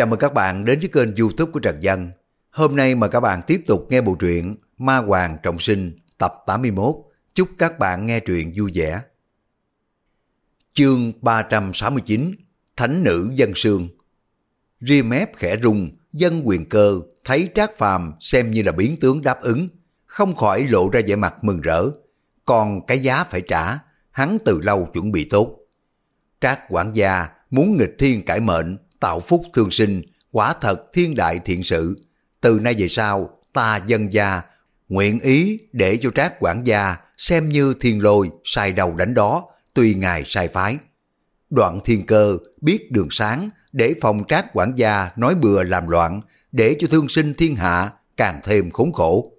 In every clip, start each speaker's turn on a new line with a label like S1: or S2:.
S1: Chào mừng các bạn đến với kênh youtube của Trần Dân. Hôm nay mời các bạn tiếp tục nghe bộ truyện Ma Hoàng Trọng Sinh tập 81. Chúc các bạn nghe truyện vui vẻ. Chương 369 Thánh nữ dân sương Ria mép khẽ rung, dân quyền cơ thấy Trác Phàm xem như là biến tướng đáp ứng, không khỏi lộ ra vẻ mặt mừng rỡ. Còn cái giá phải trả, hắn từ lâu chuẩn bị tốt. Trác quản gia muốn nghịch thiên cải mệnh, tạo phúc thương sinh, quả thật thiên đại thiện sự. Từ nay về sau, ta dân gia, nguyện ý để cho trác quản gia xem như thiên lôi, sai đầu đánh đó, tùy ngài sai phái. Đoạn thiên cơ biết đường sáng để phòng trác quản gia nói bừa làm loạn, để cho thương sinh thiên hạ càng thêm khốn khổ.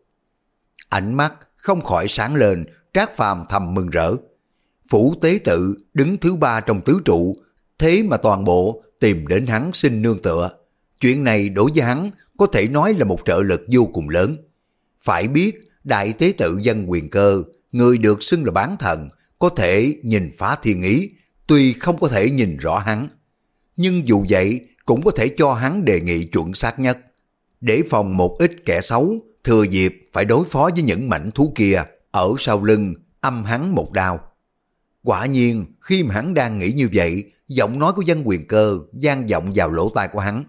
S1: Ánh mắt không khỏi sáng lên, trác phàm thầm mừng rỡ. Phủ tế tự đứng thứ ba trong tứ trụ, thế mà toàn bộ tìm đến hắn xin nương tựa. Chuyện này đối với hắn có thể nói là một trợ lực vô cùng lớn. Phải biết, đại tế tự dân quyền cơ, người được xưng là bán thần, có thể nhìn phá thiên ý, tuy không có thể nhìn rõ hắn. Nhưng dù vậy, cũng có thể cho hắn đề nghị chuẩn xác nhất. Để phòng một ít kẻ xấu, thừa dịp phải đối phó với những mảnh thú kia, ở sau lưng, âm hắn một đao. Quả nhiên, khi mà hắn đang nghĩ như vậy, giọng nói của dân quyền cơ gian vọng vào lỗ tai của hắn.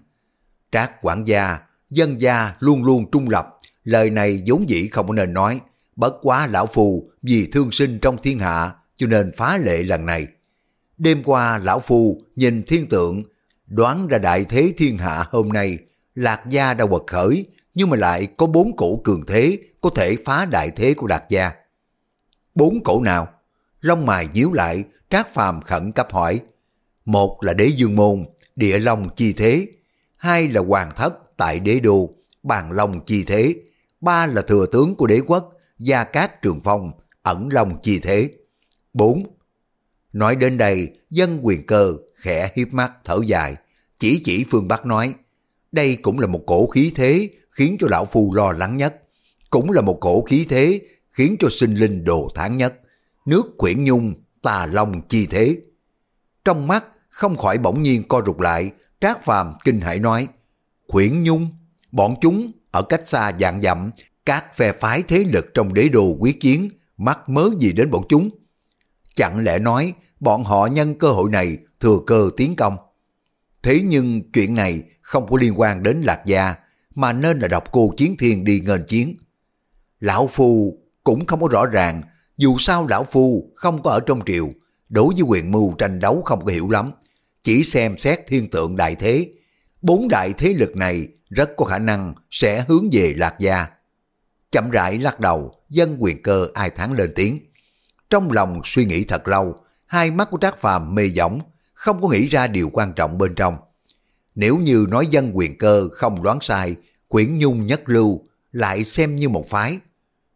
S1: Trác quản gia, dân gia luôn luôn trung lập, lời này vốn dĩ không có nên nói, bất quá lão phù vì thương sinh trong thiên hạ cho nên phá lệ lần này. Đêm qua lão phù nhìn thiên tượng, đoán ra đại thế thiên hạ hôm nay, lạc gia đã quật khởi, nhưng mà lại có bốn cổ cường thế có thể phá đại thế của lạc gia. Bốn cổ nào? Long mài díu lại, Trác Phàm khẩn cấp hỏi. Một là đế dương môn, địa long chi thế. Hai là hoàng thất tại đế đô, bàn long chi thế. Ba là thừa tướng của đế quốc, gia cát trường phong, ẩn long chi thế. Bốn. Nói đến đây, dân quyền cơ khẽ hiếp mắt thở dài, chỉ chỉ phương Bắc nói, đây cũng là một cổ khí thế khiến cho lão phu lo lắng nhất, cũng là một cổ khí thế khiến cho sinh linh đồ tháng nhất, nước quyển nhung, tà long chi thế. Trong mắt không khỏi bỗng nhiên co rụt lại, Trác Phàm kinh hãi nói, Khuyển Nhung, bọn chúng ở cách xa dạng dặm, các phe phái thế lực trong đế đồ quyết chiến, mắc mớ gì đến bọn chúng? Chẳng lẽ nói bọn họ nhân cơ hội này thừa cơ tiến công? Thế nhưng chuyện này không có liên quan đến Lạc Gia, mà nên là đọc cô Chiến Thiên đi ngền chiến. Lão Phu cũng không có rõ ràng, dù sao Lão Phu không có ở trong triều, đối với quyền mưu tranh đấu không có hiểu lắm, chỉ xem xét thiên tượng đại thế. Bốn đại thế lực này rất có khả năng sẽ hướng về Lạc Gia. Chậm rãi lắc đầu, dân quyền cơ ai thắng lên tiếng. Trong lòng suy nghĩ thật lâu, hai mắt của Trác Phàm mê dõng, không có nghĩ ra điều quan trọng bên trong. Nếu như nói dân quyền cơ không đoán sai, quyển nhung nhất lưu lại xem như một phái.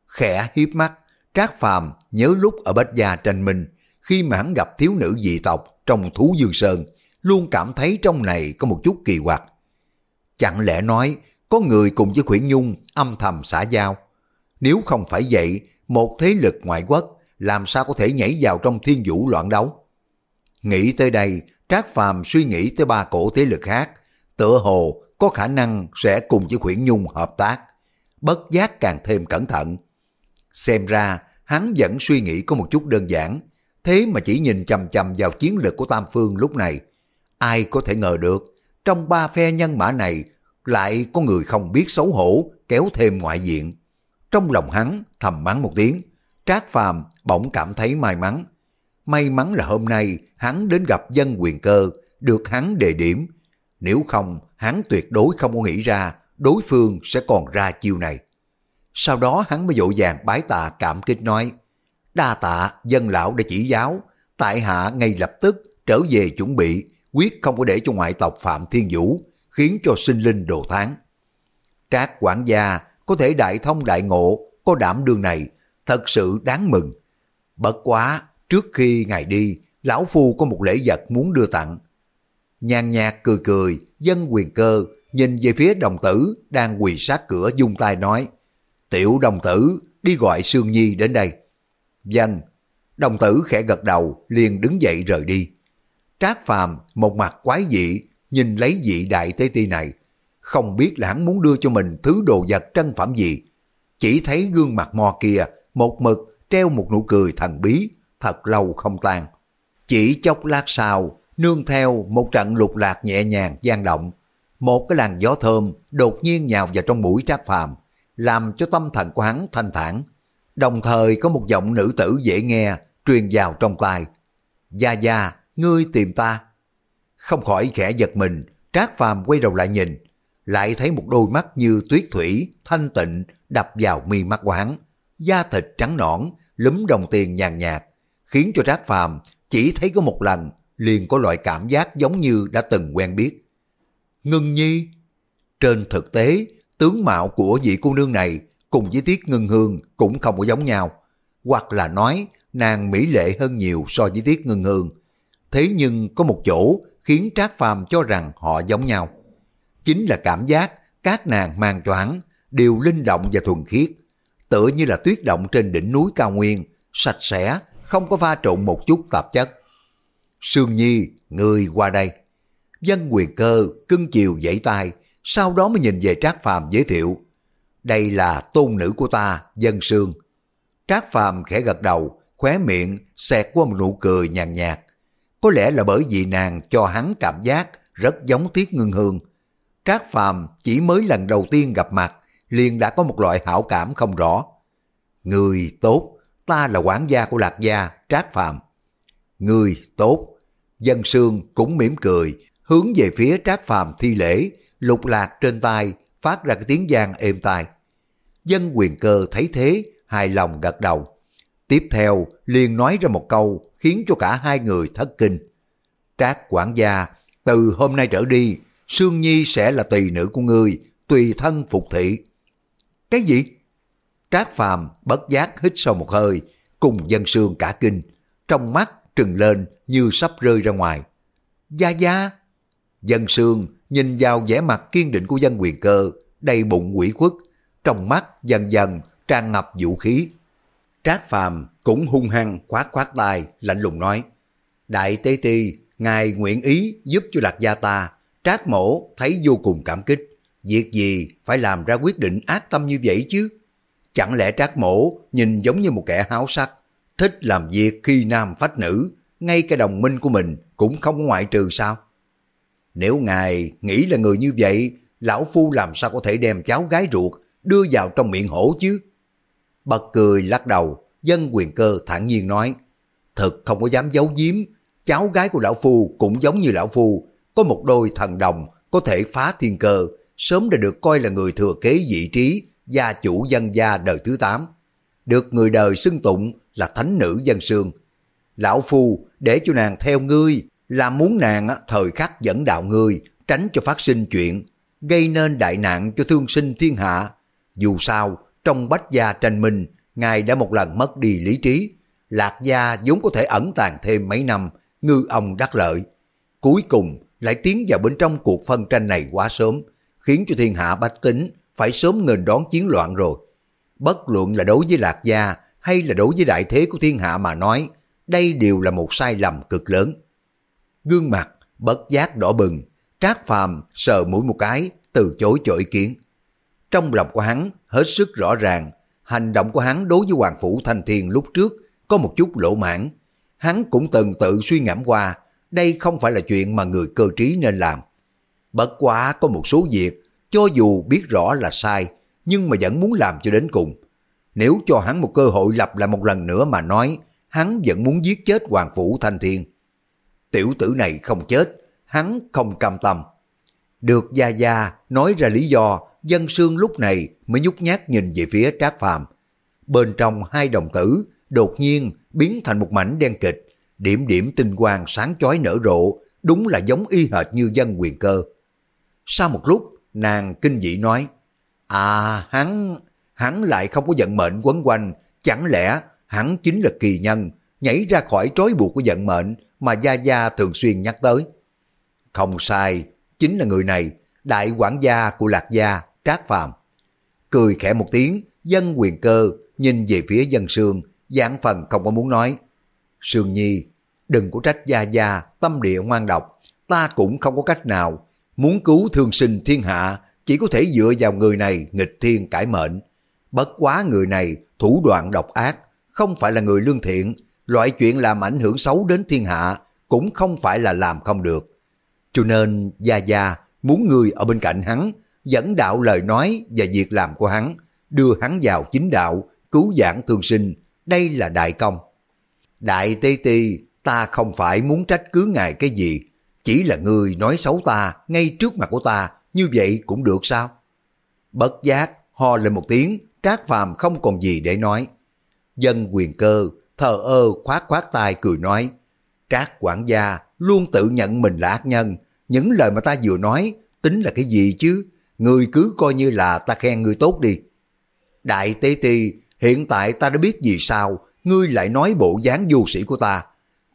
S1: Khẽ hiếp mắt, Trác Phàm nhớ lúc ở Bách Gia tranh minh, khi mà hắn gặp thiếu nữ dị tộc trong thú dương sơn, luôn cảm thấy trong này có một chút kỳ quặc. Chẳng lẽ nói có người cùng với Khuyển Nhung âm thầm xã giao? Nếu không phải vậy, một thế lực ngoại quốc làm sao có thể nhảy vào trong thiên vũ loạn đấu? Nghĩ tới đây, Trác Phàm suy nghĩ tới ba cổ thế lực khác, tựa hồ có khả năng sẽ cùng với Khuyển Nhung hợp tác. Bất giác càng thêm cẩn thận. Xem ra, hắn vẫn suy nghĩ có một chút đơn giản, thế mà chỉ nhìn chầm chầm vào chiến lược của Tam Phương lúc này. Ai có thể ngờ được, trong ba phe nhân mã này lại có người không biết xấu hổ kéo thêm ngoại diện. Trong lòng hắn thầm mắng một tiếng, Trác Phàm bỗng cảm thấy may mắn. May mắn là hôm nay hắn đến gặp dân quyền cơ, được hắn đề điểm. Nếu không, hắn tuyệt đối không có nghĩ ra đối phương sẽ còn ra chiêu này. Sau đó hắn mới dỗ dàng bái tạ cảm kích nói, đa tạ dân lão đã chỉ giáo, tại hạ ngay lập tức trở về chuẩn bị, quyết không có để cho ngoại tộc Phạm Thiên Vũ, khiến cho sinh linh đồ tháng. Trác quản gia có thể đại thông đại ngộ, có đảm đương này, thật sự đáng mừng. Bất quá, trước khi ngài đi, lão phu có một lễ vật muốn đưa tặng. Nhàn nhạt cười cười, dân quyền cơ, nhìn về phía đồng tử đang quỳ sát cửa dung tay nói, Tiểu đồng tử, đi gọi Sương Nhi đến đây. Dân, đồng tử khẽ gật đầu, liền đứng dậy rời đi. Trác Phàm một mặt quái dị, nhìn lấy vị đại tế ti này. Không biết là hắn muốn đưa cho mình thứ đồ vật trân phẩm gì. Chỉ thấy gương mặt mò kia, một mực treo một nụ cười thần bí, thật lâu không tan. Chỉ chốc lát sau, nương theo một trận lục lạc nhẹ nhàng gian động, một cái làn gió thơm đột nhiên nhào vào trong mũi Trác Phàm, làm cho tâm thần của hắn thanh thản. Đồng thời có một giọng nữ tử dễ nghe truyền vào trong tai. Gia Gia, ngươi tìm ta. Không khỏi khẽ giật mình, Trác Phàm quay đầu lại nhìn, lại thấy một đôi mắt như tuyết thủy, thanh tịnh đập vào mi mắt quán, da thịt trắng nõn, lúm đồng tiền nhàn nhạt, khiến cho Trác Phàm chỉ thấy có một lần liền có loại cảm giác giống như đã từng quen biết. Ngưng Nhi Trên thực tế, tướng mạo của vị cô nương này cùng với Tiết Ngân Hương cũng không có giống nhau, hoặc là nói nàng mỹ lệ hơn nhiều so với Tiết Ngân Hương. Thế nhưng có một chỗ khiến Trác Phàm cho rằng họ giống nhau. Chính là cảm giác các nàng mang choáng đều linh động và thuần khiết, tựa như là tuyết động trên đỉnh núi cao nguyên, sạch sẽ, không có pha trộn một chút tạp chất. Sương Nhi, người qua đây. Dân quyền cơ cưng chiều dãy tay, sau đó mới nhìn về Trác Phàm giới thiệu. Đây là tôn nữ của ta, Dân Sương. Trác Phàm khẽ gật đầu, khóe miệng xẹt qua một nụ cười nhàn nhạt. Có lẽ là bởi vì nàng cho hắn cảm giác rất giống Tiết Ngưng Hương. Trác Phàm chỉ mới lần đầu tiên gặp mặt, liền đã có một loại hảo cảm không rõ. Người tốt, ta là quản gia của Lạc Gia, Trác Phàm. Người tốt, Dân Sương cũng mỉm cười, hướng về phía Trác Phàm thi lễ, lục lạc trên tay, phát ra cái tiếng giang êm tai. Dân quyền cơ thấy thế, hài lòng gật đầu. Tiếp theo, liền nói ra một câu khiến cho cả hai người thất kinh. Trác quản gia, từ hôm nay trở đi, Sương Nhi sẽ là tùy nữ của ngươi, tùy thân phục thị. Cái gì? Trác Phàm bất giác hít sâu một hơi, cùng dân sương cả kinh, trong mắt trừng lên như sắp rơi ra ngoài. Gia Gia! Dân sương nhìn vào vẻ mặt kiên định của dân quyền cơ, đầy bụng quỷ khuất, trong mắt dần dần tràn ngập vũ khí. Trác Phàm cũng hung hăng khoát khoát tay, lạnh lùng nói, Đại Tế Ti, Ngài nguyện ý giúp cho Lạc Gia ta, Trác Mổ thấy vô cùng cảm kích, việc gì phải làm ra quyết định ác tâm như vậy chứ? Chẳng lẽ Trác Mổ nhìn giống như một kẻ háo sắc, thích làm việc khi nam phách nữ, ngay cả đồng minh của mình cũng không ngoại trừ sao? Nếu ngài nghĩ là người như vậy, lão phu làm sao có thể đem cháu gái ruột đưa vào trong miệng hổ chứ? Bật cười lắc đầu, dân quyền cơ thản nhiên nói, thật không có dám giấu giếm, cháu gái của lão phu cũng giống như lão phu, có một đôi thần đồng có thể phá thiên cơ, sớm đã được coi là người thừa kế vị trí gia chủ dân gia đời thứ 8, được người đời xưng tụng là thánh nữ dân sương. Lão phu để cho nàng theo ngươi là muốn nàng thời khắc dẫn đạo ngươi tránh cho phát sinh chuyện, gây nên đại nạn cho thương sinh thiên hạ. Dù sao, trong bách gia tranh minh, ngài đã một lần mất đi lý trí. Lạc gia vốn có thể ẩn tàng thêm mấy năm, ngư ông đắc lợi. Cuối cùng lại tiến vào bên trong cuộc phân tranh này quá sớm, khiến cho thiên hạ bách tính phải sớm ngừng đón chiến loạn rồi. Bất luận là đối với Lạc gia hay là đối với đại thế của thiên hạ mà nói, đây đều là một sai lầm cực lớn. Gương mặt bất giác đỏ bừng, Trác Phàm sờ mũi một cái, từ chối cho ý kiến. Trong lòng của hắn hết sức rõ ràng, hành động của hắn đối với Hoàng Phủ Thanh Thiên lúc trước có một chút lỗ mãn. Hắn cũng từng tự suy ngẫm qua, đây không phải là chuyện mà người cơ trí nên làm. Bất quá có một số việc, cho dù biết rõ là sai, nhưng mà vẫn muốn làm cho đến cùng. Nếu cho hắn một cơ hội lặp lại một lần nữa mà nói, hắn vẫn muốn giết chết Hoàng Phủ Thanh Thiên. Tiểu tử này không chết, hắn không cam tâm. Được Gia Gia nói ra lý do, dân sương lúc này mới nhút nhát nhìn về phía Trác Phàm. Bên trong hai đồng tử đột nhiên biến thành một mảnh đen kịch, điểm điểm tinh quang sáng chói nở rộ, đúng là giống y hệt như dân quyền cơ. Sau một lúc, nàng kinh dị nói, À, hắn, hắn lại không có vận mệnh quấn quanh, chẳng lẽ hắn chính là kỳ nhân, nhảy ra khỏi trói buộc của vận mệnh mà Gia Gia thường xuyên nhắc tới. Không sai, chính là người này, đại quản gia của Lạc Gia, Trác Phàm. Cười khẽ một tiếng, dân quyền cơ nhìn về phía dân sương, giảng phần không có muốn nói. Sương Nhi, đừng có trách Gia Gia tâm địa ngoan độc, ta cũng không có cách nào muốn cứu thương sinh thiên hạ, chỉ có thể dựa vào người này nghịch thiên cải mệnh. Bất quá người này thủ đoạn độc ác, không phải là người lương thiện, loại chuyện làm ảnh hưởng xấu đến thiên hạ cũng không phải là làm không được. Cho nên Gia Gia muốn người ở bên cạnh hắn, dẫn đạo lời nói và việc làm của hắn, đưa hắn vào chính đạo, cứu giảng thương sinh, đây là đại công. Đại Tây Ti, ta không phải muốn trách cứ ngài cái gì, chỉ là người nói xấu ta ngay trước mặt của ta, như vậy cũng được sao? Bất giác, ho lên một tiếng, Trác Phàm không còn gì để nói. Dân quyền cơ, thờ ơ khoát khoát tay cười nói, Trác quản gia luôn tự nhận mình là ác nhân, những lời mà ta vừa nói tính là cái gì chứ, người cứ coi như là ta khen người tốt đi. Đại tế ti, hiện tại ta đã biết vì sao ngươi lại nói bộ dáng du sĩ của ta.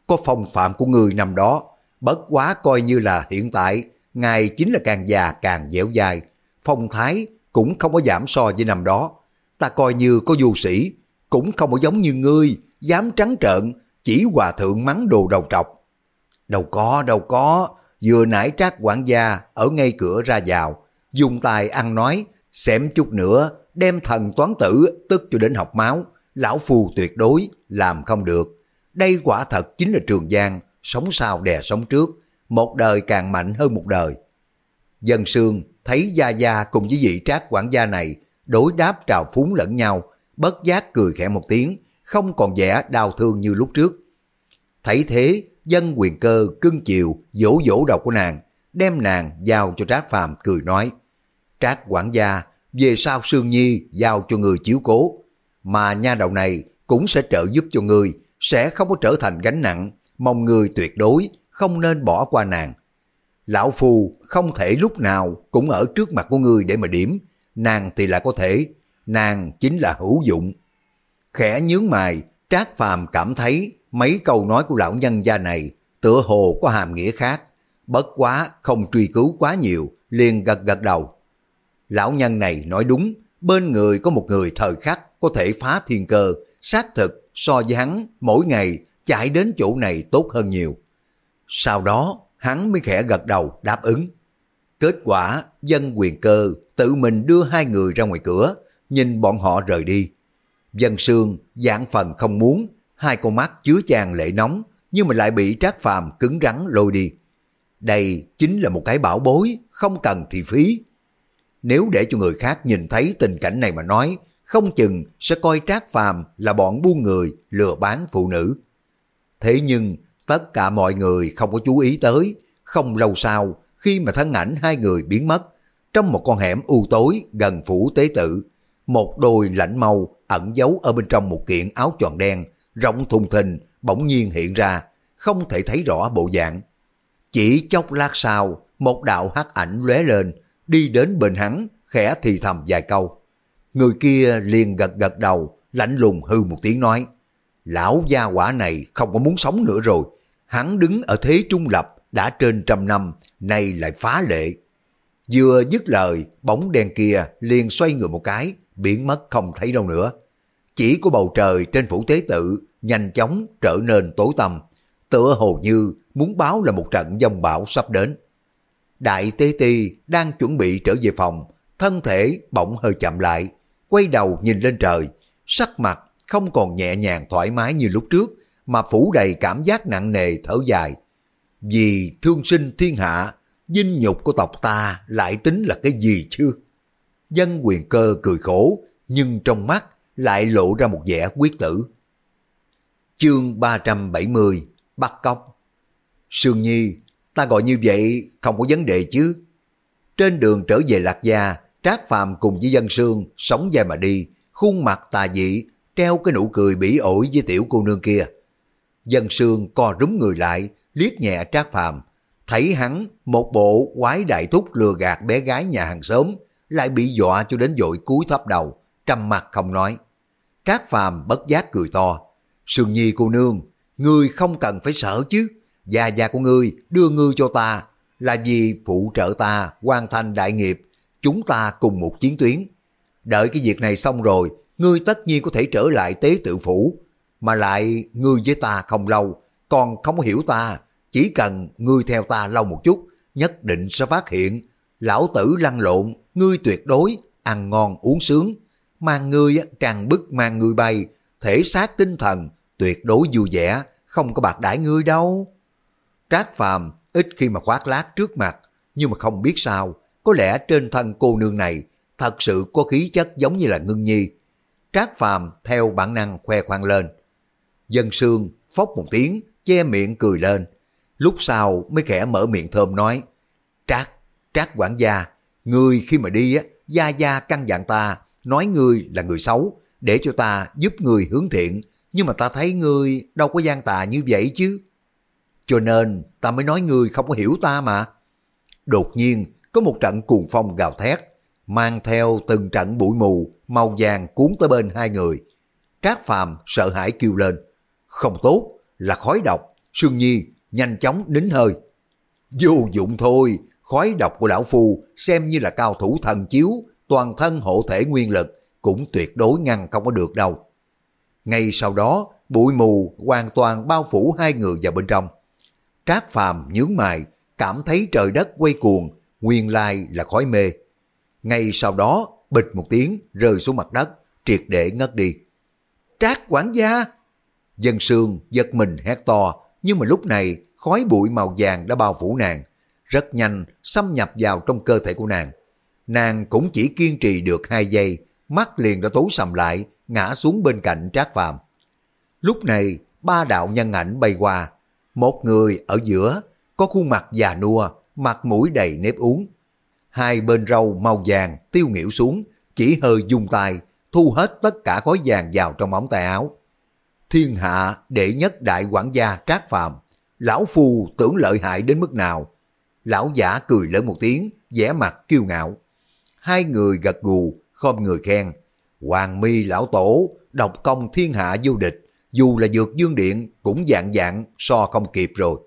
S1: Có phong phạm của ngươi nằm đó, bất quá coi như là hiện tại, ngài chính là càng già càng dẻo dai, phong thái cũng không có giảm so với năm đó. Ta coi như có du sĩ, cũng không có giống như ngươi, dám trắng trợn, chỉ hòa thượng mắng đồ đầu trọc. Đâu có, đâu có, vừa nãy trác quản gia ở ngay cửa ra vào, dùng tài ăn nói, xém chút nữa, đem thần toán tử tức cho đến học máu, lão phù tuyệt đối, làm không được. Đây quả thật chính là trường giang, sống sau đè sống trước, một đời càng mạnh hơn một đời. Dân sương thấy Gia Gia cùng với vị trác quản gia này đối đáp trào phúng lẫn nhau, bất giác cười khẽ một tiếng, không còn vẻ đau thương như lúc trước. Thấy thế, dân quyền cơ cưng chiều dỗ dỗ đầu của nàng, đem nàng giao cho Trác Phàm cười nói. Trác quản gia, về sau Sương Nhi giao cho người chiếu cố, mà nha đầu này cũng sẽ trợ giúp cho người, sẽ không có trở thành gánh nặng, mong người tuyệt đối không nên bỏ qua nàng. Lão Phu không thể lúc nào cũng ở trước mặt của người để mà điểm, nàng thì là có thể, nàng chính là hữu dụng. Khẽ nhướng mày, Trác Phàm cảm thấy mấy câu nói của lão nhân gia này tựa hồ có hàm nghĩa khác, bất quá không truy cứu quá nhiều, liền gật gật đầu. Lão nhân này nói đúng, bên người có một người thời khắc có thể phá thiên cơ, xác thực so với hắn mỗi ngày chạy đến chỗ này tốt hơn nhiều. Sau đó, hắn mới khẽ gật đầu đáp ứng. Kết quả, dân quyền cơ tự mình đưa hai người ra ngoài cửa, nhìn bọn họ rời đi. Dân sương dạng phần không muốn, hai con mắt chứa chan lệ nóng, nhưng mà lại bị trác phàm cứng rắn lôi đi. Đây chính là một cái bảo bối, không cần thì phí. Nếu để cho người khác nhìn thấy tình cảnh này mà nói, không chừng sẽ coi trác phàm là bọn buôn người lừa bán phụ nữ. Thế nhưng tất cả mọi người không có chú ý tới, không lâu sau khi mà thân ảnh hai người biến mất, trong một con hẻm u tối gần phủ tế tự, một đôi lãnh màu ẩn giấu ở bên trong một kiện áo tròn đen, rộng thùng thình, bỗng nhiên hiện ra, không thể thấy rõ bộ dạng. Chỉ chốc lát sau, một đạo hắc ảnh lóe lên, đi đến bên hắn, khẽ thì thầm vài câu. Người kia liền gật gật đầu, lạnh lùng hư một tiếng nói, lão gia quả này không có muốn sống nữa rồi, hắn đứng ở thế trung lập đã trên trăm năm, nay lại phá lệ. Vừa dứt lời, bóng đen kia liền xoay người một cái, biến mất không thấy đâu nữa. Chỉ có bầu trời trên phủ tế tự nhanh chóng trở nên tối tăm, tựa hồ như muốn báo là một trận dông bão sắp đến. Đại tế ti đang chuẩn bị trở về phòng, thân thể bỗng hơi chậm lại, quay đầu nhìn lên trời, sắc mặt không còn nhẹ nhàng thoải mái như lúc trước, mà phủ đầy cảm giác nặng nề thở dài. Vì thương sinh thiên hạ, dinh nhục của tộc ta lại tính là cái gì chứ? Dân quyền cơ cười khổ, nhưng trong mắt lại lộ ra một vẻ quyết tử. Chương 370 Bắt cóc Sương Nhi, ta gọi như vậy không có vấn đề chứ. Trên đường trở về Lạc Gia, Trác Phàm cùng với dân sương sống dài mà đi, khuôn mặt tà dị, treo cái nụ cười bỉ ổi với tiểu cô nương kia. Dân sương co rúm người lại, liếc nhẹ Trác Phàm thấy hắn một bộ quái đại thúc lừa gạt bé gái nhà hàng xóm, lại bị dọa cho đến dội cúi thấp đầu, trầm mặt không nói. Trác Phàm bất giác cười to, Sương Nhi cô nương, ngươi không cần phải sợ chứ, gia gia của ngươi đưa ngươi cho ta, là vì phụ trợ ta hoàn thành đại nghiệp, chúng ta cùng một chiến tuyến. Đợi cái việc này xong rồi, ngươi tất nhiên có thể trở lại tế tự phủ, mà lại ngươi với ta không lâu, còn không hiểu ta, chỉ cần ngươi theo ta lâu một chút, nhất định sẽ phát hiện, lão tử lăn lộn, ngươi tuyệt đối, ăn ngon uống sướng, mang ngươi tràn bức mang ngươi bay, thể xác tinh thần, tuyệt đối vui vẻ, không có bạc đãi ngươi đâu. Trác Phàm ít khi mà khoác lác trước mặt, nhưng mà không biết sao, có lẽ trên thân cô nương này thật sự có khí chất giống như là ngưng nhi. Trác Phàm theo bản năng khoe khoang lên. Dân sương phốc một tiếng, che miệng cười lên. Lúc sau mới khẽ mở miệng thơm nói, Trác, Trác quản gia, người khi mà đi á, gia gia căn dặn ta, nói ngươi là người xấu, để cho ta giúp người hướng thiện, nhưng mà ta thấy ngươi đâu có gian tà như vậy chứ. Cho nên ta mới nói ngươi không có hiểu ta mà. Đột nhiên có một trận cuồng phong gào thét, mang theo từng trận bụi mù, màu vàng cuốn tới bên hai người. Trác Phàm sợ hãi kêu lên, không tốt, là khói độc, Sương Nhi nhanh chóng nín hơi. Vô dụng thôi, khói độc của lão phu xem như là cao thủ thần chiếu, toàn thân hộ thể nguyên lực, cũng tuyệt đối ngăn không có được đâu. Ngay sau đó, bụi mù hoàn toàn bao phủ hai người vào bên trong. Trác Phàm nhướng mày, cảm thấy trời đất quay cuồng, nguyên lai là khói mê. Ngay sau đó, bịch một tiếng rơi xuống mặt đất, triệt để ngất đi. Trác quản gia! Dân sương giật mình hét to, nhưng mà lúc này khói bụi màu vàng đã bao phủ nàng, rất nhanh xâm nhập vào trong cơ thể của nàng. Nàng cũng chỉ kiên trì được hai giây, mắt liền đã tối sầm lại, ngã xuống bên cạnh Trác Phàm. Lúc này, ba đạo nhân ảnh bay qua, một người ở giữa, có khuôn mặt già nua, mặt mũi đầy nếp uống. Hai bên râu màu vàng tiêu nghỉu xuống, chỉ hơi dùng tay, thu hết tất cả khói vàng vào trong ống tay áo. Thiên hạ đệ nhất đại quản gia Trác Phàm, lão phu tưởng lợi hại đến mức nào. Lão giả cười lớn một tiếng, vẻ mặt kiêu ngạo. Hai người gật gù, khom người khen. Hoàng mi lão tổ, độc công thiên hạ vô địch, dù là dược dương điện cũng dạng dạng so không kịp rồi.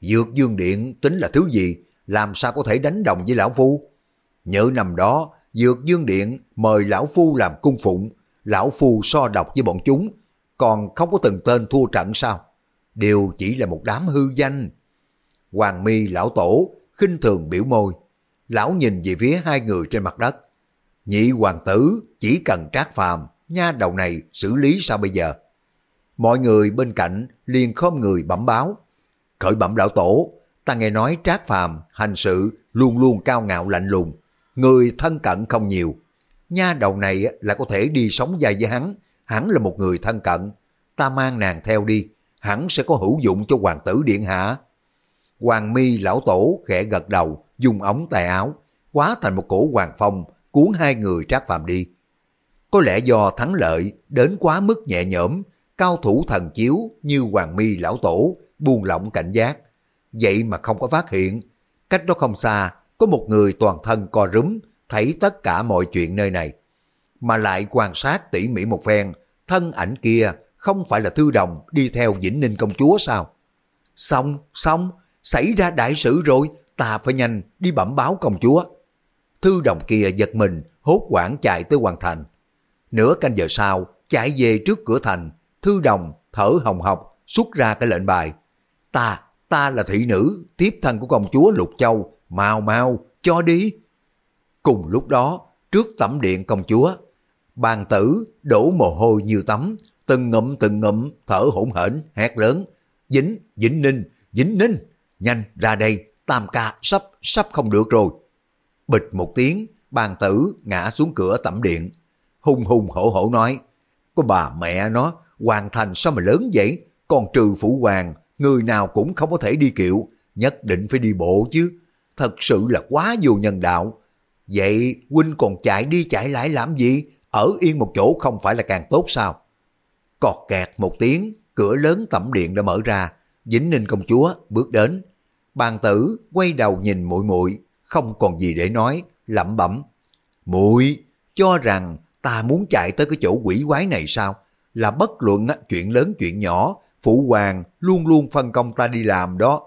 S1: Dược dương điện tính là thứ gì, làm sao có thể đánh đồng với lão phu? Nhớ năm đó, dược dương điện mời lão phu làm cung phụng, lão phu so độc với bọn chúng, còn không có từng tên thua trận sao? Đều chỉ là một đám hư danh. Hoàng mi lão tổ, khinh thường biểu môi. Lão nhìn về phía hai người trên mặt đất. Nhị hoàng tử chỉ cần trác phàm, nha đầu này xử lý sao bây giờ? Mọi người bên cạnh liền khom người bẩm báo. Khởi bẩm lão tổ, ta nghe nói trác phàm hành sự luôn luôn cao ngạo lạnh lùng, người thân cận không nhiều. Nha đầu này là có thể đi sống dài với hắn, hắn là một người thân cận. Ta mang nàng theo đi, hắn sẽ có hữu dụng cho hoàng tử điện hạ. Hoàng mi lão tổ khẽ gật đầu, dùng ống tay áo, quá thành một cổ hoàng phong, cuốn hai người trác phàm đi. Có lẽ do thắng lợi đến quá mức nhẹ nhõm, cao thủ thần chiếu như Hoàng Mi lão tổ buông lỏng cảnh giác. Vậy mà không có phát hiện. Cách đó không xa, có một người toàn thân co rúm, thấy tất cả mọi chuyện nơi này. Mà lại quan sát tỉ mỉ một phen, thân ảnh kia không phải là thư đồng đi theo Vĩnh Ninh công chúa sao? Xong, xong, xảy ra đại sự rồi, ta phải nhanh đi bẩm báo công chúa. Thư đồng kia giật mình, hốt quảng chạy tới hoàng thành. Nửa canh giờ sau, chạy về trước cửa thành, thư đồng thở hồng hộc xuất ra cái lệnh bài. Ta, ta là thị nữ, tiếp thân của công chúa Lục Châu, mau mau, cho đi. Cùng lúc đó, trước tẩm điện công chúa, bàn tử đổ mồ hôi như tắm, từng ngụm từng ngụm thở hổn hển hét lớn. Dính, dính Ninh, dính Ninh, nhanh ra đây, tam ca sắp, sắp không được rồi. Bịch một tiếng, bàn tử ngã xuống cửa tẩm điện. Hùng hùng hổ hổ nói, có bà mẹ nó, hoàn thành sao mà lớn vậy, còn trừ phụ hoàng, người nào cũng không có thể đi kiệu, nhất định phải đi bộ chứ. Thật sự là quá vô nhân đạo. Vậy huynh còn chạy đi chạy lại làm gì? Ở yên một chỗ không phải là càng tốt sao? Cọt kẹt một tiếng, cửa lớn tẩm điện đã mở ra. Vĩnh Ninh công chúa bước đến. Bàn tử quay đầu nhìn muội muội không còn gì để nói, lẩm bẩm. muội cho rằng ta muốn chạy tới cái chỗ quỷ quái này sao? Là bất luận chuyện lớn chuyện nhỏ, phụ hoàng luôn luôn phân công ta đi làm đó.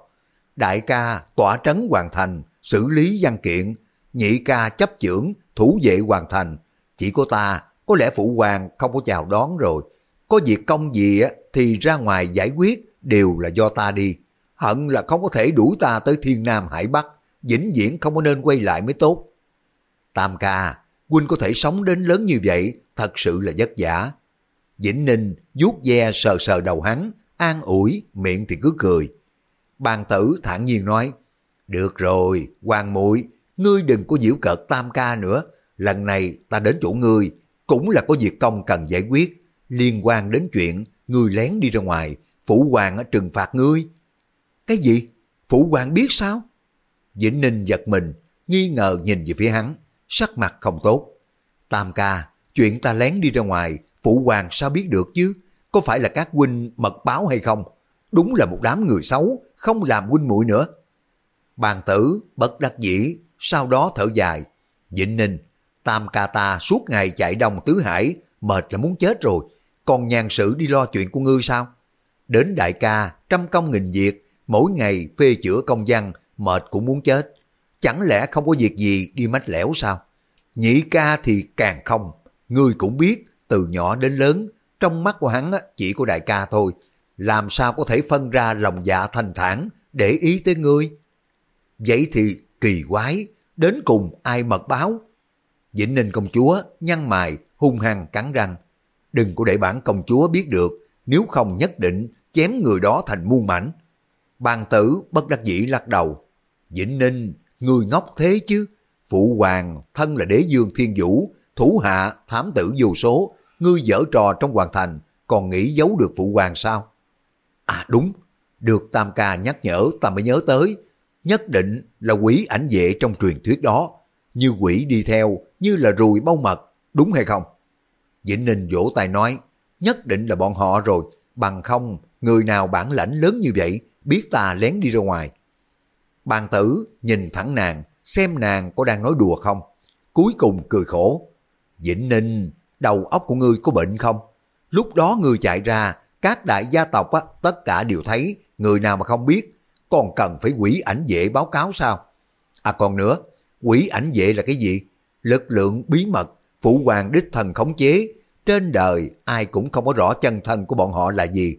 S1: Đại ca tỏa trấn hoàn thành, xử lý văn kiện, nhị ca chấp trưởng, thủ vệ hoàn thành. Chỉ có ta, có lẽ phụ hoàng không có chào đón rồi. Có việc công gì thì ra ngoài giải quyết đều là do ta đi. Hận là không có thể đuổi ta tới thiên nam hải bắc, vĩnh viễn không có nên quay lại mới tốt. Tam ca, huynh có thể sống đến lớn như vậy, thật sự là vất vả. Vĩnh Ninh vuốt ve sờ sờ đầu hắn, an ủi, miệng thì cứ cười. Bàn tử thản nhiên nói, được rồi, hoàng muội ngươi đừng có diễu cợt tam ca nữa. Lần này ta đến chỗ ngươi, cũng là có việc công cần giải quyết, liên quan đến chuyện ngươi lén đi ra ngoài, phụ hoàng trừng phạt ngươi. Cái gì? Phụ hoàng biết sao? Vĩnh Ninh giật mình, nghi ngờ nhìn về phía hắn, sắc mặt không tốt. Tam ca, chuyện ta lén đi ra ngoài, phụ hoàng sao biết được chứ? Có phải là các huynh mật báo hay không? Đúng là một đám người xấu, không làm huynh muội nữa. Bàn tử bất đắc dĩ, sau đó thở dài. Vĩnh Ninh, Tam ca ta suốt ngày chạy đông tứ hải, mệt là muốn chết rồi. Còn nhàn sự đi lo chuyện của ngươi sao? Đến đại ca, trăm công nghìn việc, mỗi ngày phê chữa công văn, mệt cũng muốn chết. Chẳng lẽ không có việc gì đi mách lẻo sao? Nhị ca thì càng không. Ngươi cũng biết, từ nhỏ đến lớn, trong mắt của hắn chỉ có đại ca thôi. Làm sao có thể phân ra lòng dạ thanh thản để ý tới ngươi? Vậy thì kỳ quái, đến cùng ai mật báo? Vĩnh Ninh công chúa nhăn mày hung hăng cắn răng. Đừng có để bản công chúa biết được, nếu không nhất định chém người đó thành muôn mảnh. Bàn tử bất đắc dĩ lắc đầu. Vĩnh Ninh, người ngốc thế chứ. Phụ hoàng, thân là đế dương thiên vũ, thủ hạ, thám tử vô số. Ngươi dở trò trong hoàng thành, còn nghĩ giấu được phụ hoàng sao? À đúng, được Tam Ca nhắc nhở ta mới nhớ tới. Nhất định là quỷ ảnh vệ trong truyền thuyết đó. Như quỷ đi theo, như là ruồi bao mật, đúng hay không? Vĩnh Ninh vỗ tay nói, nhất định là bọn họ rồi, bằng không, người nào bản lãnh lớn như vậy, biết ta lén đi ra ngoài. Bàn tử nhìn thẳng nàng, xem nàng có đang nói đùa không. Cuối cùng cười khổ. Vĩnh Ninh, đầu óc của ngươi có bệnh không? Lúc đó ngươi chạy ra, các đại gia tộc á, tất cả đều thấy, người nào mà không biết, còn cần phải quỷ ảnh vệ báo cáo sao? À còn nữa, quỷ ảnh vệ là cái gì? Lực lượng bí mật, phụ hoàng đích thần khống chế, trên đời ai cũng không có rõ chân thân của bọn họ là gì.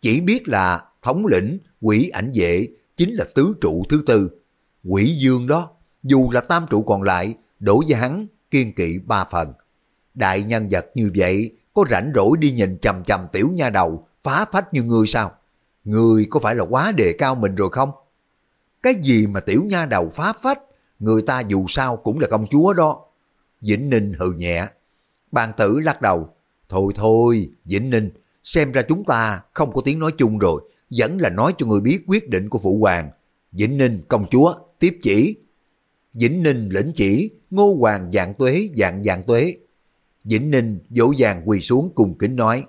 S1: Chỉ biết là thống lĩnh, quỷ ảnh vệ chính là tứ trụ thứ tư. Quỷ dương đó, dù là tam trụ còn lại, đổ với hắn kiên kỵ ba phần. Đại nhân vật như vậy có rảnh rỗi đi nhìn chầm chầm tiểu nha đầu phá phách như ngươi sao? Ngươi có phải là quá đề cao mình rồi không? Cái gì mà tiểu nha đầu phá phách? Người ta dù sao cũng là công chúa đó. Vĩnh Ninh hừ nhẹ. Bàn tử lắc đầu. Thôi thôi, Vĩnh Ninh, xem ra chúng ta không có tiếng nói chung rồi. Vẫn là nói cho người biết quyết định của Phụ Hoàng. Vĩnh Ninh, công chúa, tiếp chỉ. Vĩnh Ninh lĩnh chỉ, ngô hoàng dạng tuế, dạng dạng tuế. Vĩnh Ninh dỗ dàng quỳ xuống cùng kính nói.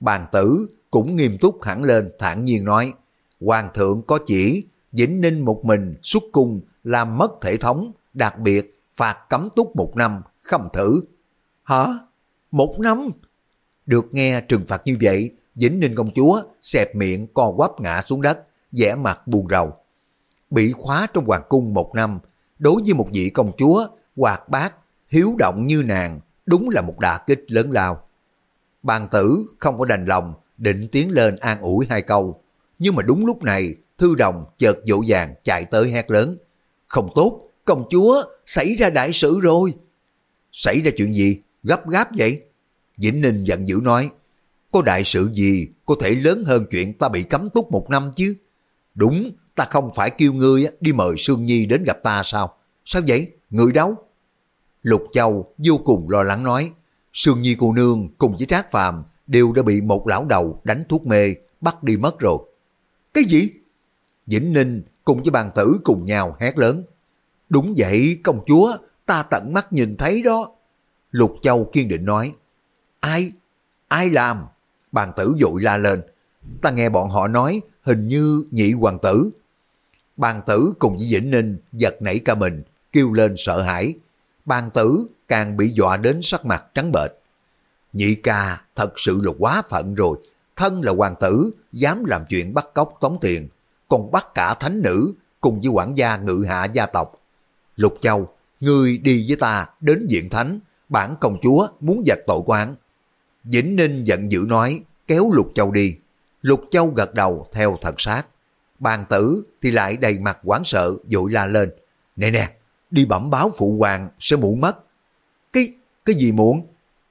S1: Bàn tử cũng nghiêm túc hẳn lên thản nhiên nói. Hoàng thượng có chỉ, Vĩnh Ninh một mình xuất cung làm mất thể thống, đặc biệt phạt cấm túc một năm, không thử. Hả? Một năm? Được nghe trừng phạt như vậy, Vĩnh Ninh công chúa xẹp miệng co quắp ngã xuống đất, vẻ mặt buồn rầu. Bị khóa trong hoàng cung một năm, đối với một vị công chúa, hoạt bát, hiếu động như nàng, đúng là một đả kích lớn lao. Bàn tử không có đành lòng, định tiến lên an ủi hai câu. Nhưng mà đúng lúc này, Thư Đồng chợt dỗ dàng chạy tới hét lớn. Không tốt, công chúa, xảy ra đại sự rồi. Xảy ra chuyện gì? Gấp gáp vậy? Vĩnh Ninh giận dữ nói. Có đại sự gì có thể lớn hơn chuyện ta bị cấm túc một năm chứ? Đúng, ta không phải kêu ngươi đi mời Sương Nhi đến gặp ta sao? Sao vậy? Người đâu? Lục Châu vô cùng lo lắng nói. Sương Nhi cô nương cùng với Trác Phàm đều đã bị một lão đầu đánh thuốc mê, bắt đi mất rồi. Cái gì? Vĩnh Ninh cùng với bàn tử cùng nhau hét lớn. Đúng vậy, công chúa, ta tận mắt nhìn thấy đó. Lục Châu kiên định nói. Ai? Ai làm? Bàn tử dội la lên. Ta nghe bọn họ nói hình như nhị hoàng tử. Bàn tử cùng với Vĩnh Ninh giật nảy cả mình, kêu lên sợ hãi. Bàn tử càng bị dọa đến sắc mặt trắng bệch. Nhị ca thật sự là quá phận rồi. Thân là hoàng tử, dám làm chuyện bắt cóc tống tiền, còn bắt cả thánh nữ cùng với quản gia ngự hạ gia tộc. Lục Châu, ngươi đi với ta đến diện thánh, bản công chúa muốn giật tội quán. Vĩnh Ninh giận dữ nói, kéo Lục Châu đi. Lục Châu gật đầu theo thật sát. Bàn tử thì lại đầy mặt quán sợ, dội la lên. Nè nè, đi bẩm báo phụ hoàng sẽ muộn mất. Cái, cái gì muộn?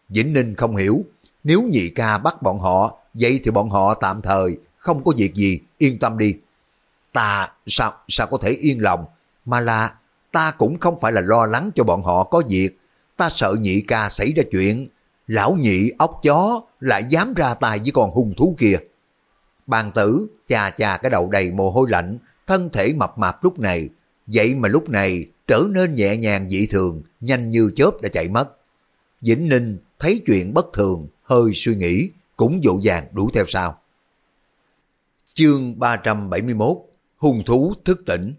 S1: Vĩnh Ninh không hiểu, nếu nhị ca bắt bọn họ, vậy thì bọn họ tạm thời không có việc gì, yên tâm đi. Ta sao sao có thể yên lòng, mà là ta cũng không phải là lo lắng cho bọn họ có việc, ta sợ nhị ca xảy ra chuyện, lão nhị ốc chó lại dám ra tay với con hung thú kia. Bàn tử chà chà cái đầu đầy mồ hôi lạnh, thân thể mập mạp lúc này, vậy mà lúc này trở nên nhẹ nhàng dị thường, nhanh như chớp đã chạy mất. Vĩnh Ninh thấy chuyện bất thường, hơi suy nghĩ, cũng dỗ dàng đuổi theo sau. Chương 371 Hung thú thức tỉnh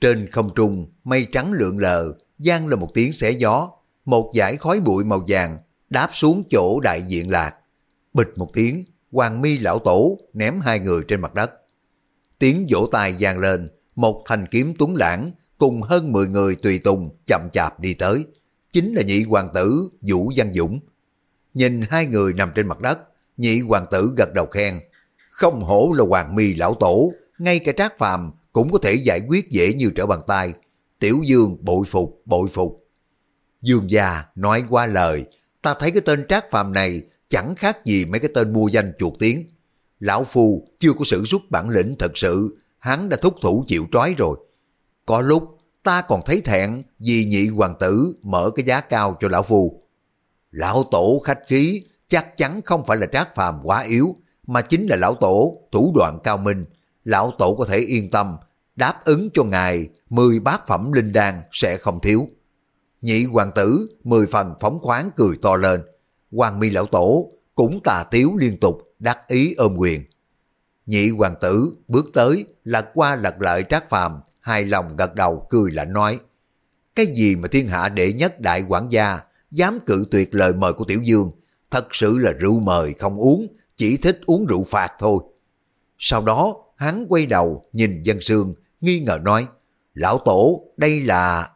S1: Trên không trung, mây trắng lượn lờ, gian là một tiếng xé gió, một dải khói bụi màu vàng đáp xuống chỗ đại diện lạc. Bịch một tiếng, Hoàng mi lão tổ ném hai người trên mặt đất. Tiếng vỗ tay vang lên, một thành kiếm tuấn lãng cùng hơn 10 người tùy tùng chậm chạp đi tới. Chính là nhị hoàng tử Vũ Văn Dũng. Nhìn hai người nằm trên mặt đất, nhị hoàng tử gật đầu khen. Không hổ là hoàng mi lão tổ, ngay cả trác phàm cũng có thể giải quyết dễ như trở bàn tay. Tiểu dương bội phục, bội phục. Dương gia nói qua lời, ta thấy cái tên trác phàm này chẳng khác gì mấy cái tên mua danh chuột tiếng. Lão Phu chưa có sử xuất bản lĩnh thật sự, hắn đã thúc thủ chịu trói rồi. Có lúc ta còn thấy thẹn vì nhị hoàng tử mở cái giá cao cho Lão Phu. Lão Tổ khách khí chắc chắn không phải là trác phàm quá yếu, mà chính là Lão Tổ thủ đoạn cao minh. Lão Tổ có thể yên tâm, đáp ứng cho ngài 10 bát phẩm linh đan sẽ không thiếu. Nhị hoàng tử mười phần phóng khoáng cười to lên. Hoàng mi lão tổ cũng tà tiếu liên tục đắc ý ôm quyền. Nhị hoàng tử bước tới lật qua lật lại trác phàm, hài lòng gật đầu cười lạnh nói, cái gì mà thiên hạ đệ nhất đại quản gia dám cự tuyệt lời mời của tiểu dương, thật sự là rượu mời không uống, chỉ thích uống rượu phạt thôi sau đó, hắn quay đầu nhìn dân sương, nghi ngờ nói, lão tổ, đây là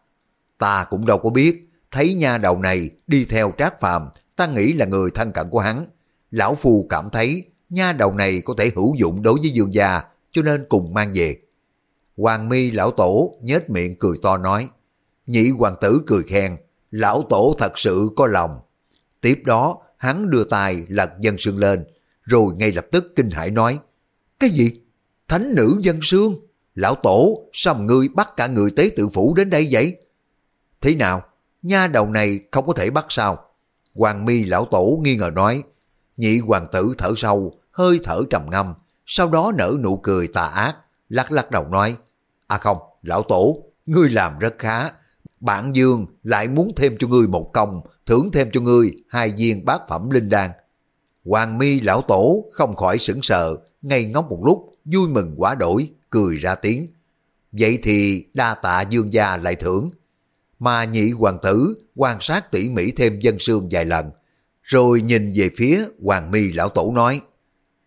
S1: ta cũng đâu có biết, thấy nha đầu này đi theo trác phàm ta nghĩ là người thân cận của hắn. Lão Phu cảm thấy nha đầu này có thể hữu dụng đối với dương gia, cho nên cùng mang về. Hoàng mi lão tổ nhếch miệng cười to nói, nhị hoàng tử cười khen, lão tổ thật sự có lòng. Tiếp đó, hắn đưa tay lật dân sương lên, rồi ngay lập tức kinh hãi nói, cái gì? Thánh nữ dân sương? Lão tổ, sao ngươi bắt cả người tế tự phủ đến đây vậy? Thế nào? Nha đầu này không có thể bắt sao? Hoàng mi lão tổ nghi ngờ nói, nhị hoàng tử thở sâu, hơi thở trầm ngâm, sau đó nở nụ cười tà ác, lắc lắc đầu nói, à không, lão tổ, ngươi làm rất khá, bạn dương lại muốn thêm cho ngươi một công, thưởng thêm cho ngươi hai viên bát phẩm linh đan. Hoàng mi lão tổ không khỏi sững sờ, ngây ngốc một lúc, vui mừng quá đổi, cười ra tiếng. Vậy thì đa tạ dương gia lại thưởng, mà nhị hoàng tử quan sát tỉ mỉ thêm dân sương vài lần, rồi nhìn về phía hoàng mi lão tổ nói,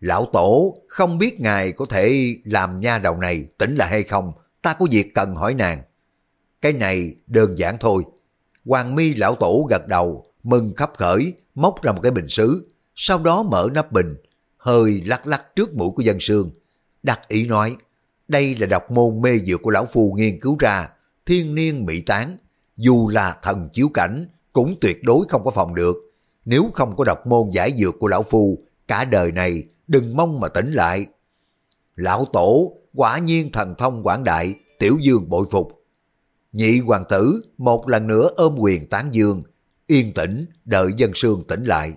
S1: Lão tổ, không biết ngài có thể làm nha đầu này tỉnh lại hay không, ta có việc cần hỏi nàng. Cái này đơn giản thôi. Hoàng mi lão tổ gật đầu, mừng khắp khởi, móc ra một cái bình sứ, sau đó mở nắp bình, hơi lắc lắc trước mũi của dân sương. Đặc ý nói, đây là độc môn mê dược của lão phu nghiên cứu ra, thiên niên mỹ tán, dù là thần chiếu cảnh, cũng tuyệt đối không có phòng được. Nếu không có độc môn giải dược của lão phu, cả đời này đừng mong mà tỉnh lại. Lão tổ, quả nhiên thần thông quảng đại, tiểu dương bội phục. Nhị hoàng tử một lần nữa ôm quyền tán dương, yên tĩnh đợi dân sương tỉnh lại.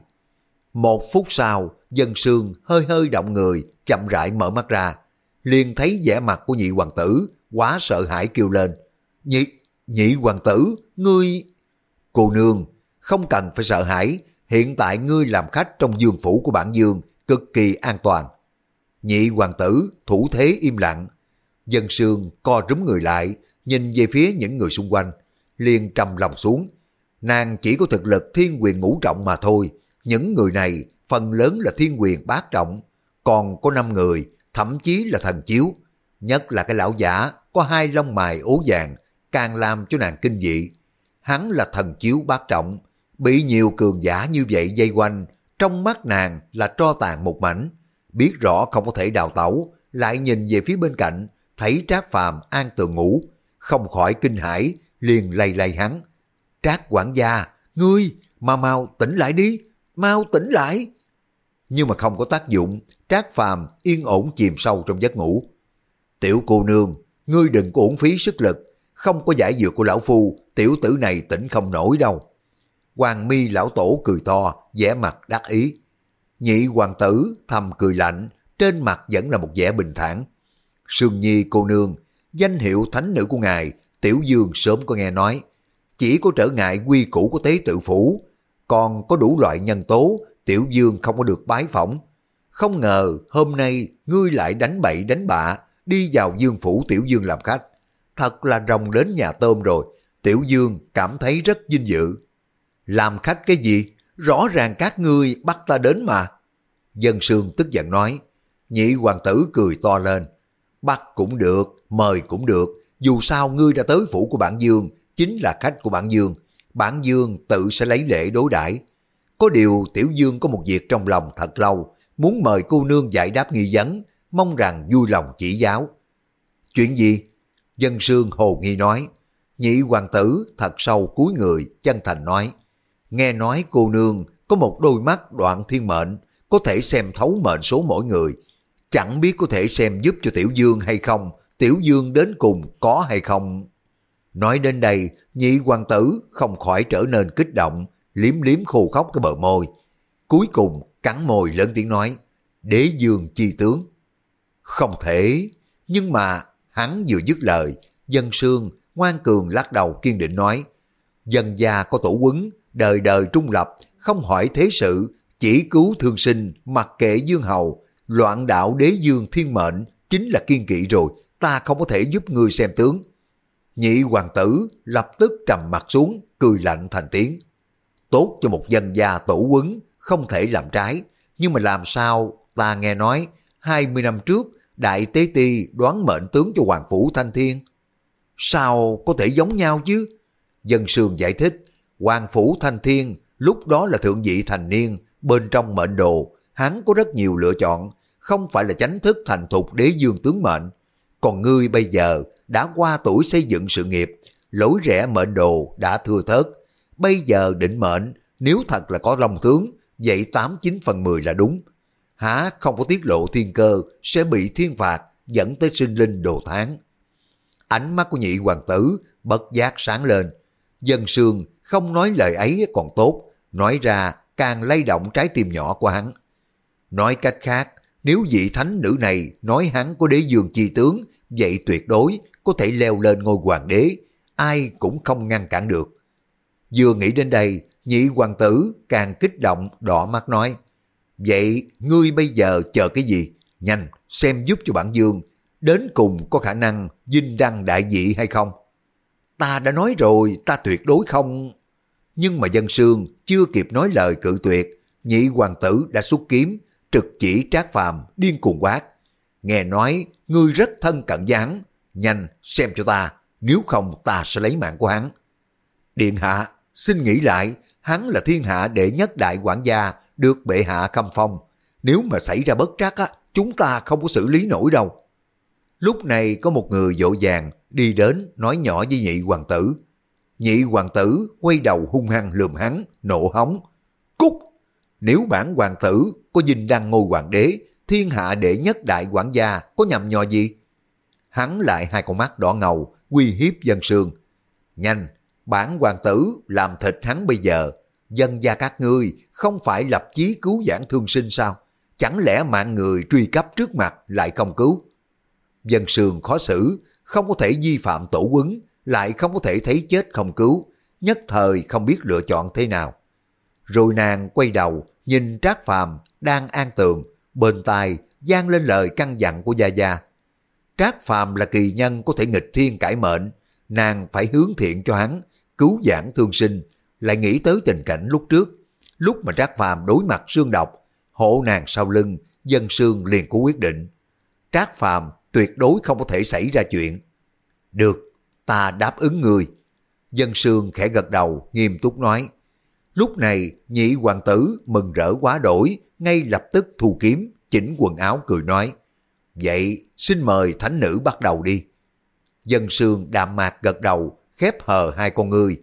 S1: Một phút sau, dân sương hơi hơi động người, chậm rãi mở mắt ra. liền thấy vẻ mặt của nhị hoàng tử, quá sợ hãi kêu lên. Nhị, Nhị hoàng tử, ngươi... Cô nương, không cần phải sợ hãi, hiện tại ngươi làm khách trong giường phủ của bản dương, cực kỳ an toàn. Nhị hoàng tử, thủ thế im lặng. Dân sương co rúm người lại, nhìn về phía những người xung quanh, liền trầm lòng xuống. Nàng chỉ có thực lực thiên quyền ngũ trọng mà thôi, những người này phần lớn là thiên quyền bát trọng, còn có năm người, thậm chí là thần chiếu. Nhất là cái lão giả có hai lông mài ố vàng, càng làm cho nàng kinh dị. Hắn là thần chiếu bát trọng, bị nhiều cường giả như vậy dây quanh, trong mắt nàng là tro tàn một mảnh. Biết rõ không có thể đào tẩu, lại nhìn về phía bên cạnh, thấy Trác Phàm an tường ngủ, không khỏi kinh hãi, liền lay lay hắn. Trác quản gia, ngươi, mau mau tỉnh lại đi, mau tỉnh lại. Nhưng mà không có tác dụng, Trác Phàm yên ổn chìm sâu trong giấc ngủ. Tiểu cô nương, ngươi đừng có uổng phí sức lực, không có giải dược của lão phu, tiểu tử này tỉnh không nổi đâu. Hoàng mi lão tổ cười to, vẻ mặt đắc ý. Nhị hoàng tử thầm cười lạnh, trên mặt vẫn là một vẻ bình thản. Sương Nhi cô nương, danh hiệu thánh nữ của ngài, Tiểu Dương sớm có nghe nói. Chỉ có trở ngại quy củ của tế tự phủ, còn có đủ loại nhân tố, Tiểu Dương không có được bái phỏng. Không ngờ hôm nay ngươi lại đánh bậy đánh bạ, đi vào dương phủ Tiểu Dương làm khách. Thật là rồng đến nhà tôm rồi, Tiểu Dương cảm thấy rất vinh dự. Làm khách cái gì? Rõ ràng các ngươi bắt ta đến mà. Dân Sương tức giận nói. Nhị hoàng tử cười to lên. Bắt cũng được, mời cũng được. Dù sao ngươi đã tới phủ của bản Dương, chính là khách của bản Dương. Bản Dương tự sẽ lấy lễ đối đãi. Có điều Tiểu Dương có một việc trong lòng thật lâu, muốn mời cô nương giải đáp nghi vấn, mong rằng vui lòng chỉ giáo. Chuyện gì? Dân Sương hồ nghi nói. Nhị hoàng tử thật sâu cúi người, chân thành nói. Nghe nói cô nương có một đôi mắt đoạn thiên mệnh, có thể xem thấu mệnh số mỗi người. Chẳng biết có thể xem giúp cho Tiểu Dương hay không, Tiểu Dương đến cùng có hay không. Nói đến đây, nhị hoàng tử không khỏi trở nên kích động, liếm liếm khô khóc cái bờ môi. Cuối cùng cắn môi lớn tiếng nói, đế dương chi tướng. Không thể, nhưng mà hắn vừa dứt lời, dân sương ngoan cường lắc đầu kiên định nói, dân gia có tổ quấn, đời đời trung lập, không hỏi thế sự, chỉ cứu thương sinh, mặc kệ dương hầu, loạn đạo đế dương thiên mệnh, chính là kiên kỵ rồi, ta không có thể giúp ngươi xem tướng. Nhị hoàng tử lập tức trầm mặt xuống, cười lạnh thành tiếng. Tốt cho một dân gia tổ quấn, không thể làm trái, nhưng mà làm sao ta nghe nói 20 năm trước đại tế ti đoán mệnh tướng cho hoàng phủ thanh thiên. Sao có thể giống nhau chứ? Dân sương giải thích, Hoàng Phủ Thanh Thiên lúc đó là thượng vị thành niên, bên trong mệnh đồ, hắn có rất nhiều lựa chọn, không phải là chánh thức thành thục đế dương tướng mệnh. Còn ngươi bây giờ đã qua tuổi xây dựng sự nghiệp, lối rẽ mệnh đồ đã thưa thớt. Bây giờ định mệnh, nếu thật là có long tướng, vậy 89 phần 10 là đúng. Há không có tiết lộ thiên cơ sẽ bị thiên phạt dẫn tới sinh linh đồ tháng. Ánh mắt của nhị hoàng tử bất giác sáng lên. Dân sương không nói lời ấy còn tốt, nói ra càng lay động trái tim nhỏ của hắn. Nói cách khác, nếu vị thánh nữ này nói hắn có đế dương chi tướng, vậy tuyệt đối có thể leo lên ngôi hoàng đế, ai cũng không ngăn cản được. Vừa nghĩ đến đây, nhị hoàng tử càng kích động đỏ mắt nói, Vậy ngươi bây giờ chờ cái gì? Nhanh, xem giúp cho bản dương, đến cùng có khả năng dinh đăng đại dị hay không? Ta đã nói rồi, ta tuyệt đối không... Nhưng mà dân sương chưa kịp nói lời cự tuyệt, nhị hoàng tử đã xuất kiếm, trực chỉ trác phàm, điên cuồng quát. Nghe nói, ngươi rất thân cận với hắn, nhanh xem cho ta, nếu không ta sẽ lấy mạng của hắn. Điện hạ, xin nghĩ lại, hắn là thiên hạ đệ nhất đại quản gia, được bệ hạ khâm phong. Nếu mà xảy ra bất trắc á, chúng ta không có xử lý nổi đâu. Lúc này có một người dỗ dàng đi đến nói nhỏ với nhị hoàng tử. Nhị hoàng tử quay đầu hung hăng lườm hắn, nộ hóng. Cút! Nếu bản hoàng tử có dinh đăng ngôi hoàng đế, thiên hạ đệ nhất đại quản gia có nhầm nhò gì? Hắn lại hai con mắt đỏ ngầu, uy hiếp dân sương. Nhanh, bản hoàng tử làm thịt hắn bây giờ. Dân gia các ngươi không phải lập chí cứu giảng thương sinh sao? Chẳng lẽ mạng người truy cấp trước mặt lại không cứu? Dân sườn khó xử, không có thể vi phạm tổ quấn, lại không có thể thấy chết không cứu, nhất thời không biết lựa chọn thế nào. Rồi nàng quay đầu, nhìn Trác Phàm đang an tường, bên tai gian lên lời căn dặn của Gia Gia. Trác Phàm là kỳ nhân có thể nghịch thiên cải mệnh, nàng phải hướng thiện cho hắn, cứu giảng thương sinh, lại nghĩ tới tình cảnh lúc trước. Lúc mà Trác Phàm đối mặt xương độc, hộ nàng sau lưng, dân sương liền có quyết định. Trác Phàm tuyệt đối không có thể xảy ra chuyện. Được, ta đáp ứng người. Dân sương khẽ gật đầu, nghiêm túc nói. Lúc này, nhị hoàng tử mừng rỡ quá đổi, ngay lập tức thu kiếm, chỉnh quần áo cười nói. Vậy, xin mời thánh nữ bắt đầu đi. Dân sương đạm mạc gật đầu, khép hờ hai con người.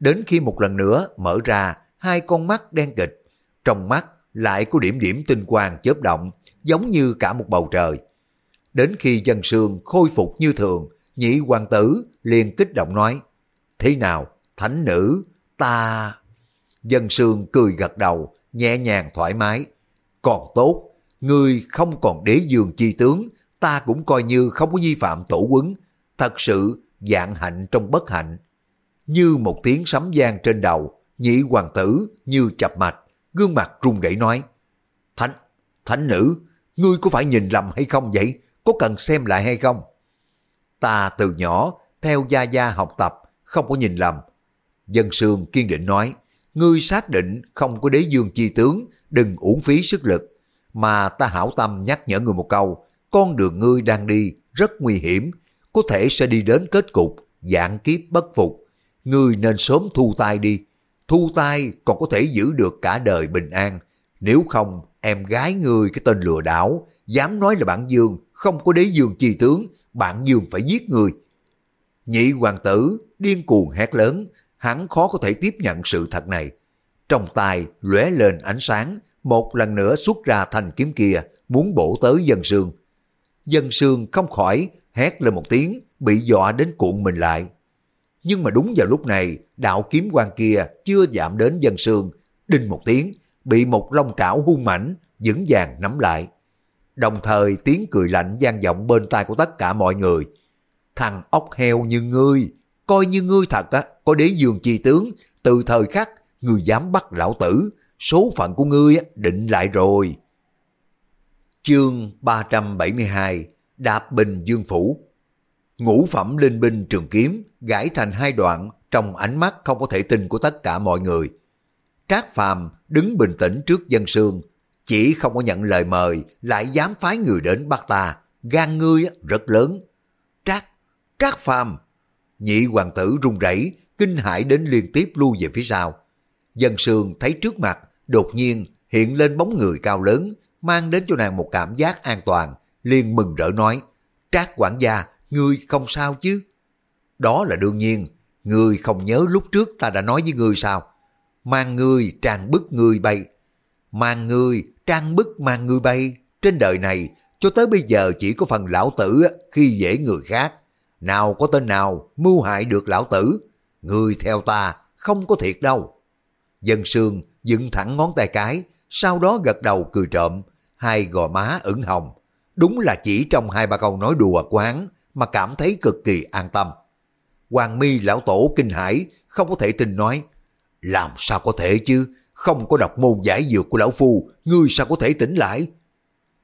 S1: Đến khi một lần nữa mở ra hai con mắt đen kịch, trong mắt lại có điểm điểm tinh quang chớp động, giống như cả một bầu trời. Đến khi dân sương khôi phục như thường, nhị hoàng tử liền kích động nói, Thế nào, thánh nữ, ta... Dân sương cười gật đầu, nhẹ nhàng thoải mái. Còn tốt, ngươi không còn đế dương chi tướng, ta cũng coi như không có vi phạm tổ quấn. Thật sự dạng hạnh trong bất hạnh. Như một tiếng sấm giang trên đầu, nhị hoàng tử như chập mạch, gương mặt run rẩy nói. Thánh, thánh nữ, ngươi có phải nhìn lầm hay không vậy? Có cần xem lại hay không? Ta từ nhỏ theo gia gia học tập, không có nhìn lầm. Dân sương kiên định nói, ngươi xác định không có đế dương chi tướng, đừng uổng phí sức lực. Mà ta hảo tâm nhắc nhở ngươi một câu, con đường ngươi đang đi rất nguy hiểm, có thể sẽ đi đến kết cục, dạng kiếp bất phục. Ngươi nên sớm thu tay đi, thu tay còn có thể giữ được cả đời bình an. Nếu không, em gái ngươi cái tên lừa đảo, dám nói là bạn Dương, không có đế dương chi tướng, bạn Dương phải giết người. Nhị hoàng tử điên cuồng hét lớn, hắn khó có thể tiếp nhận sự thật này. Trong tay lóe lên ánh sáng, một lần nữa xuất ra thành kiếm kia, muốn bổ tới dân sương. Dân sương không khỏi hét lên một tiếng, bị dọa đến cuộn mình lại. Nhưng mà đúng vào lúc này, đạo kiếm quan kia chưa giảm đến dân sương, đinh một tiếng, bị một long trảo hung mảnh, vững vàng nắm lại. Đồng thời tiếng cười lạnh gian vọng bên tai của tất cả mọi người. Thằng ốc heo như ngươi, coi như ngươi thật á, có đế dương chi tướng, từ thời khắc ngươi dám bắt lão tử, số phận của ngươi định lại rồi. Chương 372 Đạp Bình Dương Phủ Ngũ phẩm linh binh trường kiếm gãy thành hai đoạn trong ánh mắt không có thể tin của tất cả mọi người. Trác Phàm đứng bình tĩnh trước dân sương, chỉ không có nhận lời mời lại dám phái người đến bắt ta, gan ngươi rất lớn. Trác, Trác Phàm Nhị hoàng tử run rẩy kinh hãi đến liên tiếp lui về phía sau. Dân sương thấy trước mặt, đột nhiên hiện lên bóng người cao lớn, mang đến cho nàng một cảm giác an toàn, liền mừng rỡ nói, Trác quản gia, ngươi không sao chứ? Đó là đương nhiên, ngươi không nhớ lúc trước ta đã nói với ngươi sao? Mang ngươi trang bức ngươi bay. Mang ngươi trang bức mang ngươi bay. Trên đời này, cho tới bây giờ chỉ có phần lão tử khi dễ người khác. Nào có tên nào mưu hại được lão tử. Ngươi theo ta, không có thiệt đâu. Dân sương dựng thẳng ngón tay cái, sau đó gật đầu cười trộm, hai gò má ửng hồng. Đúng là chỉ trong hai ba câu nói đùa của hắn mà cảm thấy cực kỳ an tâm. Hoàng mi lão tổ kinh hãi không có thể tin nói, làm sao có thể chứ, không có đọc môn giải dược của lão phu, ngươi sao có thể tỉnh lại?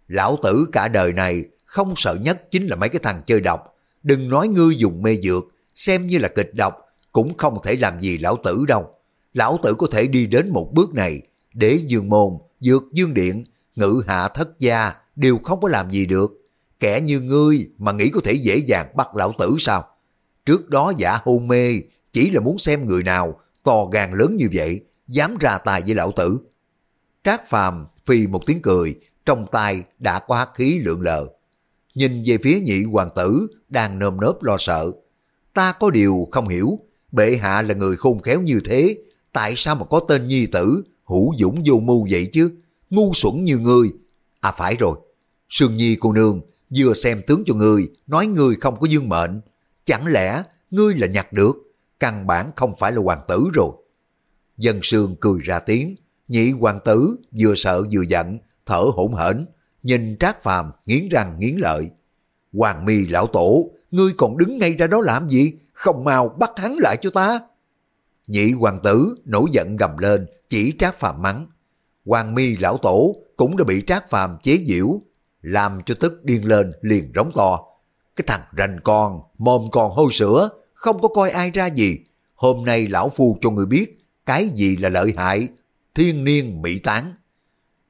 S1: Lão tử cả đời này không sợ nhất chính là mấy cái thằng chơi độc, đừng nói ngươi dùng mê dược, xem như là kịch độc, cũng không thể làm gì lão tử đâu. Lão tử có thể đi đến một bước này, để dương môn, dược dương điện, ngự hạ thất gia đều không có làm gì được. Kẻ như ngươi mà nghĩ có thể dễ dàng bắt lão tử sao? Trước đó giả hôn mê, chỉ là muốn xem người nào to gan lớn như vậy, dám ra tài với lão tử. Trác Phàm phi một tiếng cười, trong tay đã có hắc khí lượng lờ. Nhìn về phía nhị hoàng tử, đang nơm nớp lo sợ. Ta có điều không hiểu, bệ hạ là người khôn khéo như thế, tại sao mà có tên nhi tử, hữu dũng vô mưu vậy chứ? Ngu xuẩn như ngươi. À phải rồi, Sương Nhi cô nương vừa xem tướng cho ngươi, nói ngươi không có dương mệnh. Chẳng lẽ ngươi là nhặt được, căn bản không phải là hoàng tử rồi. Dân sương cười ra tiếng, nhị hoàng tử vừa sợ vừa giận, thở hổn hển, nhìn Trác Phàm nghiến răng nghiến lợi. Hoàng mi lão tổ, ngươi còn đứng ngay ra đó làm gì? Không mau bắt hắn lại cho ta. Nhị hoàng tử nổi giận gầm lên, chỉ Trác Phàm mắng. Hoàng mi lão tổ cũng đã bị Trác Phàm chế giễu, làm cho tức điên lên liền rống to. Cái thằng rành con, mồm còn hôi sữa, không có coi ai ra gì. Hôm nay lão phu cho người biết cái gì là lợi hại, thiên niên mỹ tán.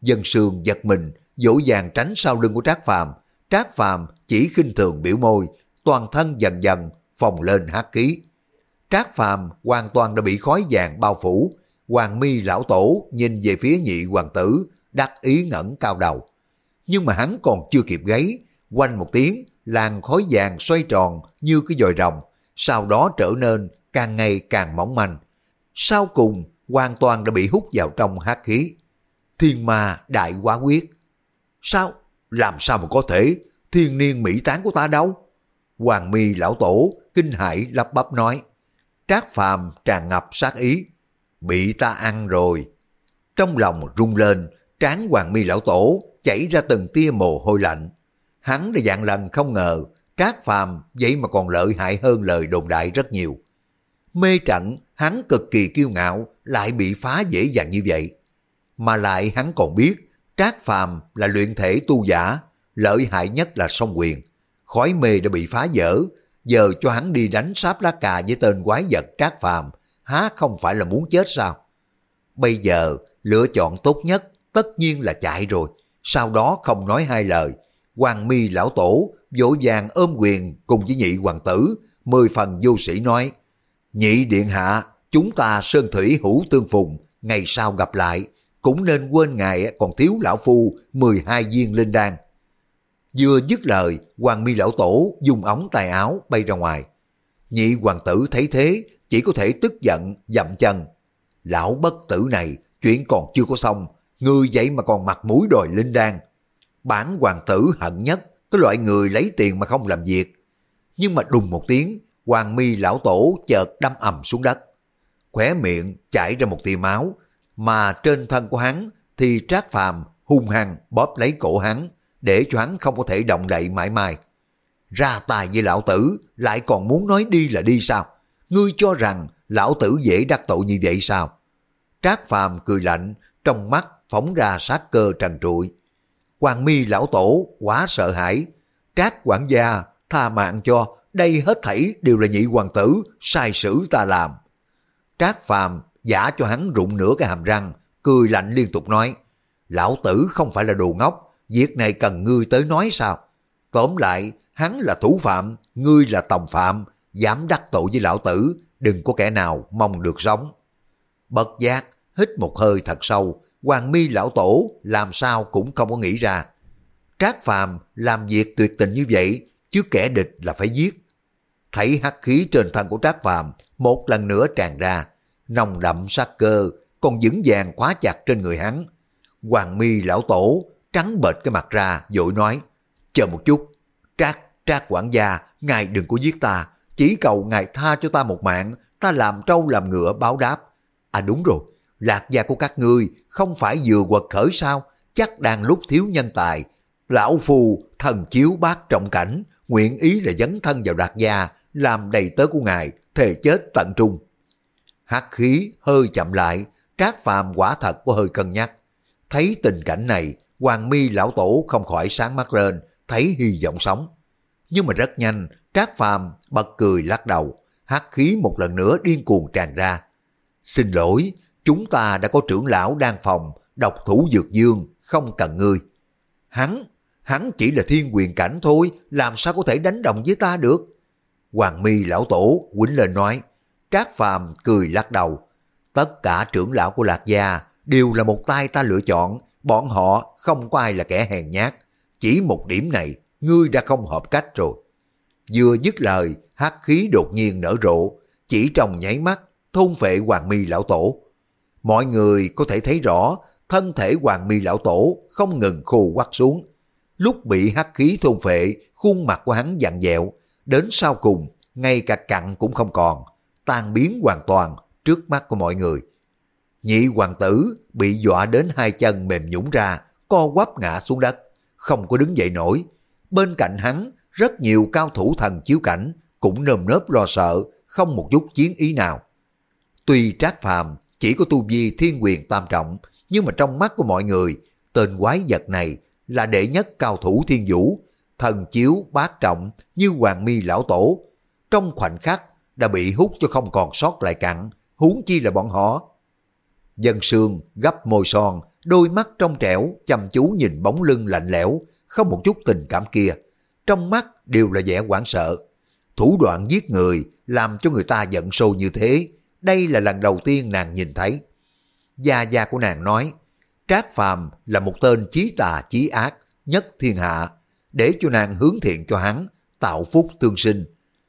S1: Dân sương giật mình, dỗ dàng tránh sau lưng của Trác Phàm. Trác Phàm chỉ khinh thường biểu môi, toàn thân dần dần phồng lên hát ký. Trác Phàm hoàn toàn đã bị khói vàng bao phủ. Hoàng mi lão tổ nhìn về phía nhị hoàng tử, đắc ý ngẩn cao đầu. Nhưng mà hắn còn chưa kịp gáy, quanh một tiếng, làn khói vàng xoay tròn như cái dòi rồng, sau đó trở nên càng ngày càng mỏng manh. Sau cùng, hoàn toàn đã bị hút vào trong hắc khí. Thiên ma đại quá quyết. Sao? Làm sao mà có thể? Thiên niên mỹ tán của ta đâu? Hoàng mi lão tổ, kinh hãi lắp bắp nói. Trác phàm tràn ngập sát ý. Bị ta ăn rồi. Trong lòng rung lên, trán hoàng mi lão tổ chảy ra từng tia mồ hôi lạnh. Hắn đã dạng lần không ngờ, Trác Phàm vậy mà còn lợi hại hơn lời đồn đại rất nhiều. Mê trận, hắn cực kỳ kiêu ngạo, lại bị phá dễ dàng như vậy. Mà lại hắn còn biết, Trác Phàm là luyện thể tu giả, lợi hại nhất là song quyền. Khói mê đã bị phá dở, giờ cho hắn đi đánh sáp lá cà với tên quái vật Trác Phàm, há không phải là muốn chết sao? Bây giờ, lựa chọn tốt nhất tất nhiên là chạy rồi, sau đó không nói hai lời. Hoàng mi lão tổ vỗ vàng ôm quyền cùng với nhị hoàng tử, mười phần vô sĩ nói, Nhị điện hạ, chúng ta sơn thủy hữu tương phùng, ngày sau gặp lại, cũng nên quên ngài còn thiếu lão phu 12 viên linh đan. Vừa dứt lời, hoàng mi lão tổ dùng ống tay áo bay ra ngoài. Nhị hoàng tử thấy thế, chỉ có thể tức giận, dậm chân. Lão bất tử này, chuyện còn chưa có xong, người vậy mà còn mặt mũi đòi linh đan. Bản hoàng tử hận nhất, cái loại người lấy tiền mà không làm việc. Nhưng mà đùng một tiếng, hoàng mi lão tổ chợt đâm ầm xuống đất. Khóe miệng chảy ra một tia máu, mà trên thân của hắn thì trác phàm hung hăng bóp lấy cổ hắn, để cho hắn không có thể động đậy mãi mãi. Ra tài với lão tử, lại còn muốn nói đi là đi sao? Ngươi cho rằng lão tử dễ đắc tội như vậy sao? Trác phàm cười lạnh, trong mắt phóng ra sát cơ trần trụi. Hoàng mi lão tổ quá sợ hãi. Trác quản gia tha mạng cho, đây hết thảy đều là nhị hoàng tử, sai sử ta làm. Trác phàm giả cho hắn rụng nửa cái hàm răng, cười lạnh liên tục nói, lão tử không phải là đồ ngốc, việc này cần ngươi tới nói sao? Tóm lại, hắn là thủ phạm, ngươi là tòng phạm, dám đắc tội với lão tử, đừng có kẻ nào mong được sống. Bất giác, hít một hơi thật sâu, Hoàng mi lão tổ làm sao cũng không có nghĩ ra. Trác phàm làm việc tuyệt tình như vậy, chứ kẻ địch là phải giết. Thấy hắc khí trên thân của Trác phàm một lần nữa tràn ra, nồng đậm sát cơ, còn vững vàng khóa chặt trên người hắn. Hoàng mi lão tổ trắng bệch cái mặt ra, dội nói, chờ một chút, Trác, Trác quản gia, ngài đừng có giết ta, chỉ cầu ngài tha cho ta một mạng, ta làm trâu làm ngựa báo đáp. À đúng rồi, lạc gia của các ngươi không phải vừa quật khởi sao, chắc đang lúc thiếu nhân tài. Lão phù thần chiếu bát trọng cảnh, nguyện ý là dấn thân vào lạc gia, làm đầy tớ của ngài, thề chết tận trung. Hắc khí hơi chậm lại, trác phàm quả thật có hơi cân nhắc. Thấy tình cảnh này, hoàng mi lão tổ không khỏi sáng mắt lên, thấy hy vọng sống. Nhưng mà rất nhanh, trác phàm bật cười lắc đầu, hắc khí một lần nữa điên cuồng tràn ra. Xin lỗi, chúng ta đã có trưởng lão đang phòng, độc thủ dược dương, không cần ngươi. Hắn, hắn chỉ là thiên quyền cảnh thôi, làm sao có thể đánh đồng với ta được? Hoàng mi lão tổ quýnh lên nói, Trác Phàm cười lắc đầu. Tất cả trưởng lão của Lạc Gia đều là một tay ta lựa chọn, bọn họ không có ai là kẻ hèn nhát. Chỉ một điểm này, ngươi đã không hợp cách rồi. Vừa dứt lời, hắc khí đột nhiên nở rộ, chỉ trong nháy mắt, thôn phệ hoàng mi lão tổ. Mọi người có thể thấy rõ, thân thể hoàng mi lão tổ không ngừng khô quắt xuống. Lúc bị hắc khí thôn phệ, khuôn mặt của hắn dặn dẹo, đến sau cùng, ngay cả cặn cũng không còn, tan biến hoàn toàn trước mắt của mọi người. Nhị hoàng tử bị dọa đến hai chân mềm nhũng ra, co quắp ngã xuống đất, không có đứng dậy nổi. Bên cạnh hắn, rất nhiều cao thủ thần chiếu cảnh cũng nơm nớp lo sợ, không một chút chiến ý nào. Tuy trác phàm chỉ có tu vi thiên quyền tam trọng, nhưng mà trong mắt của mọi người, tên quái vật này là đệ nhất cao thủ thiên vũ, thần chiếu bát trọng như hoàng mi lão tổ. Trong khoảnh khắc đã bị hút cho không còn sót lại cặn, huống chi là bọn họ. Dân sương gấp môi son, đôi mắt trong trẻo, chăm chú nhìn bóng lưng lạnh lẽo, không một chút tình cảm kia. Trong mắt đều là vẻ hoảng sợ. Thủ đoạn giết người làm cho người ta giận sâu như thế, đây là lần đầu tiên nàng nhìn thấy. Gia gia của nàng nói, Trác Phàm là một tên chí tà chí ác, nhất thiên hạ, để cho nàng hướng thiện cho hắn, tạo phúc tương sinh.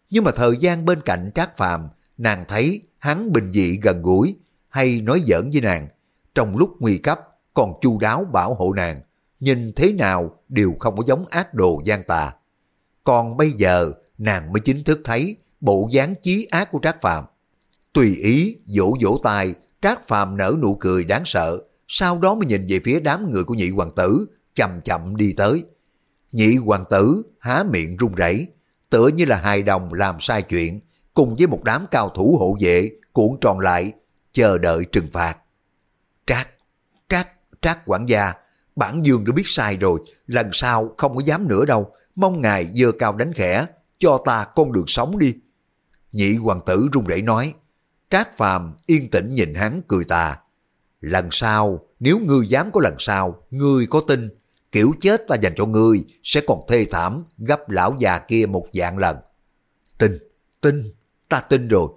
S1: Nhưng mà thời gian bên cạnh Trác Phàm, nàng thấy hắn bình dị gần gũi, hay nói giỡn với nàng. Trong lúc nguy cấp, còn chu đáo bảo hộ nàng, nhìn thế nào đều không có giống ác đồ gian tà. Còn bây giờ, nàng mới chính thức thấy bộ dáng chí ác của Trác Phàm. Tùy ý, vỗ vỗ tay, Trác Phàm nở nụ cười đáng sợ, sau đó mới nhìn về phía đám người của nhị hoàng tử, chậm chậm đi tới. Nhị hoàng tử há miệng run rẩy, tựa như là hài đồng làm sai chuyện, cùng với một đám cao thủ hộ vệ cuộn tròn lại, chờ đợi trừng phạt. Trác, trác, trác quản gia, bản dương đã biết sai rồi, lần sau không có dám nữa đâu, mong ngài dơ cao đánh khẽ, cho ta con đường sống đi. Nhị hoàng tử run rẩy nói, Trác Phàm yên tĩnh nhìn hắn cười tà. Lần sau, nếu ngươi dám có lần sau, ngươi có tin, kiểu chết ta dành cho ngươi sẽ còn thê thảm gấp lão già kia một dạng lần. Tin, tin, ta tin rồi.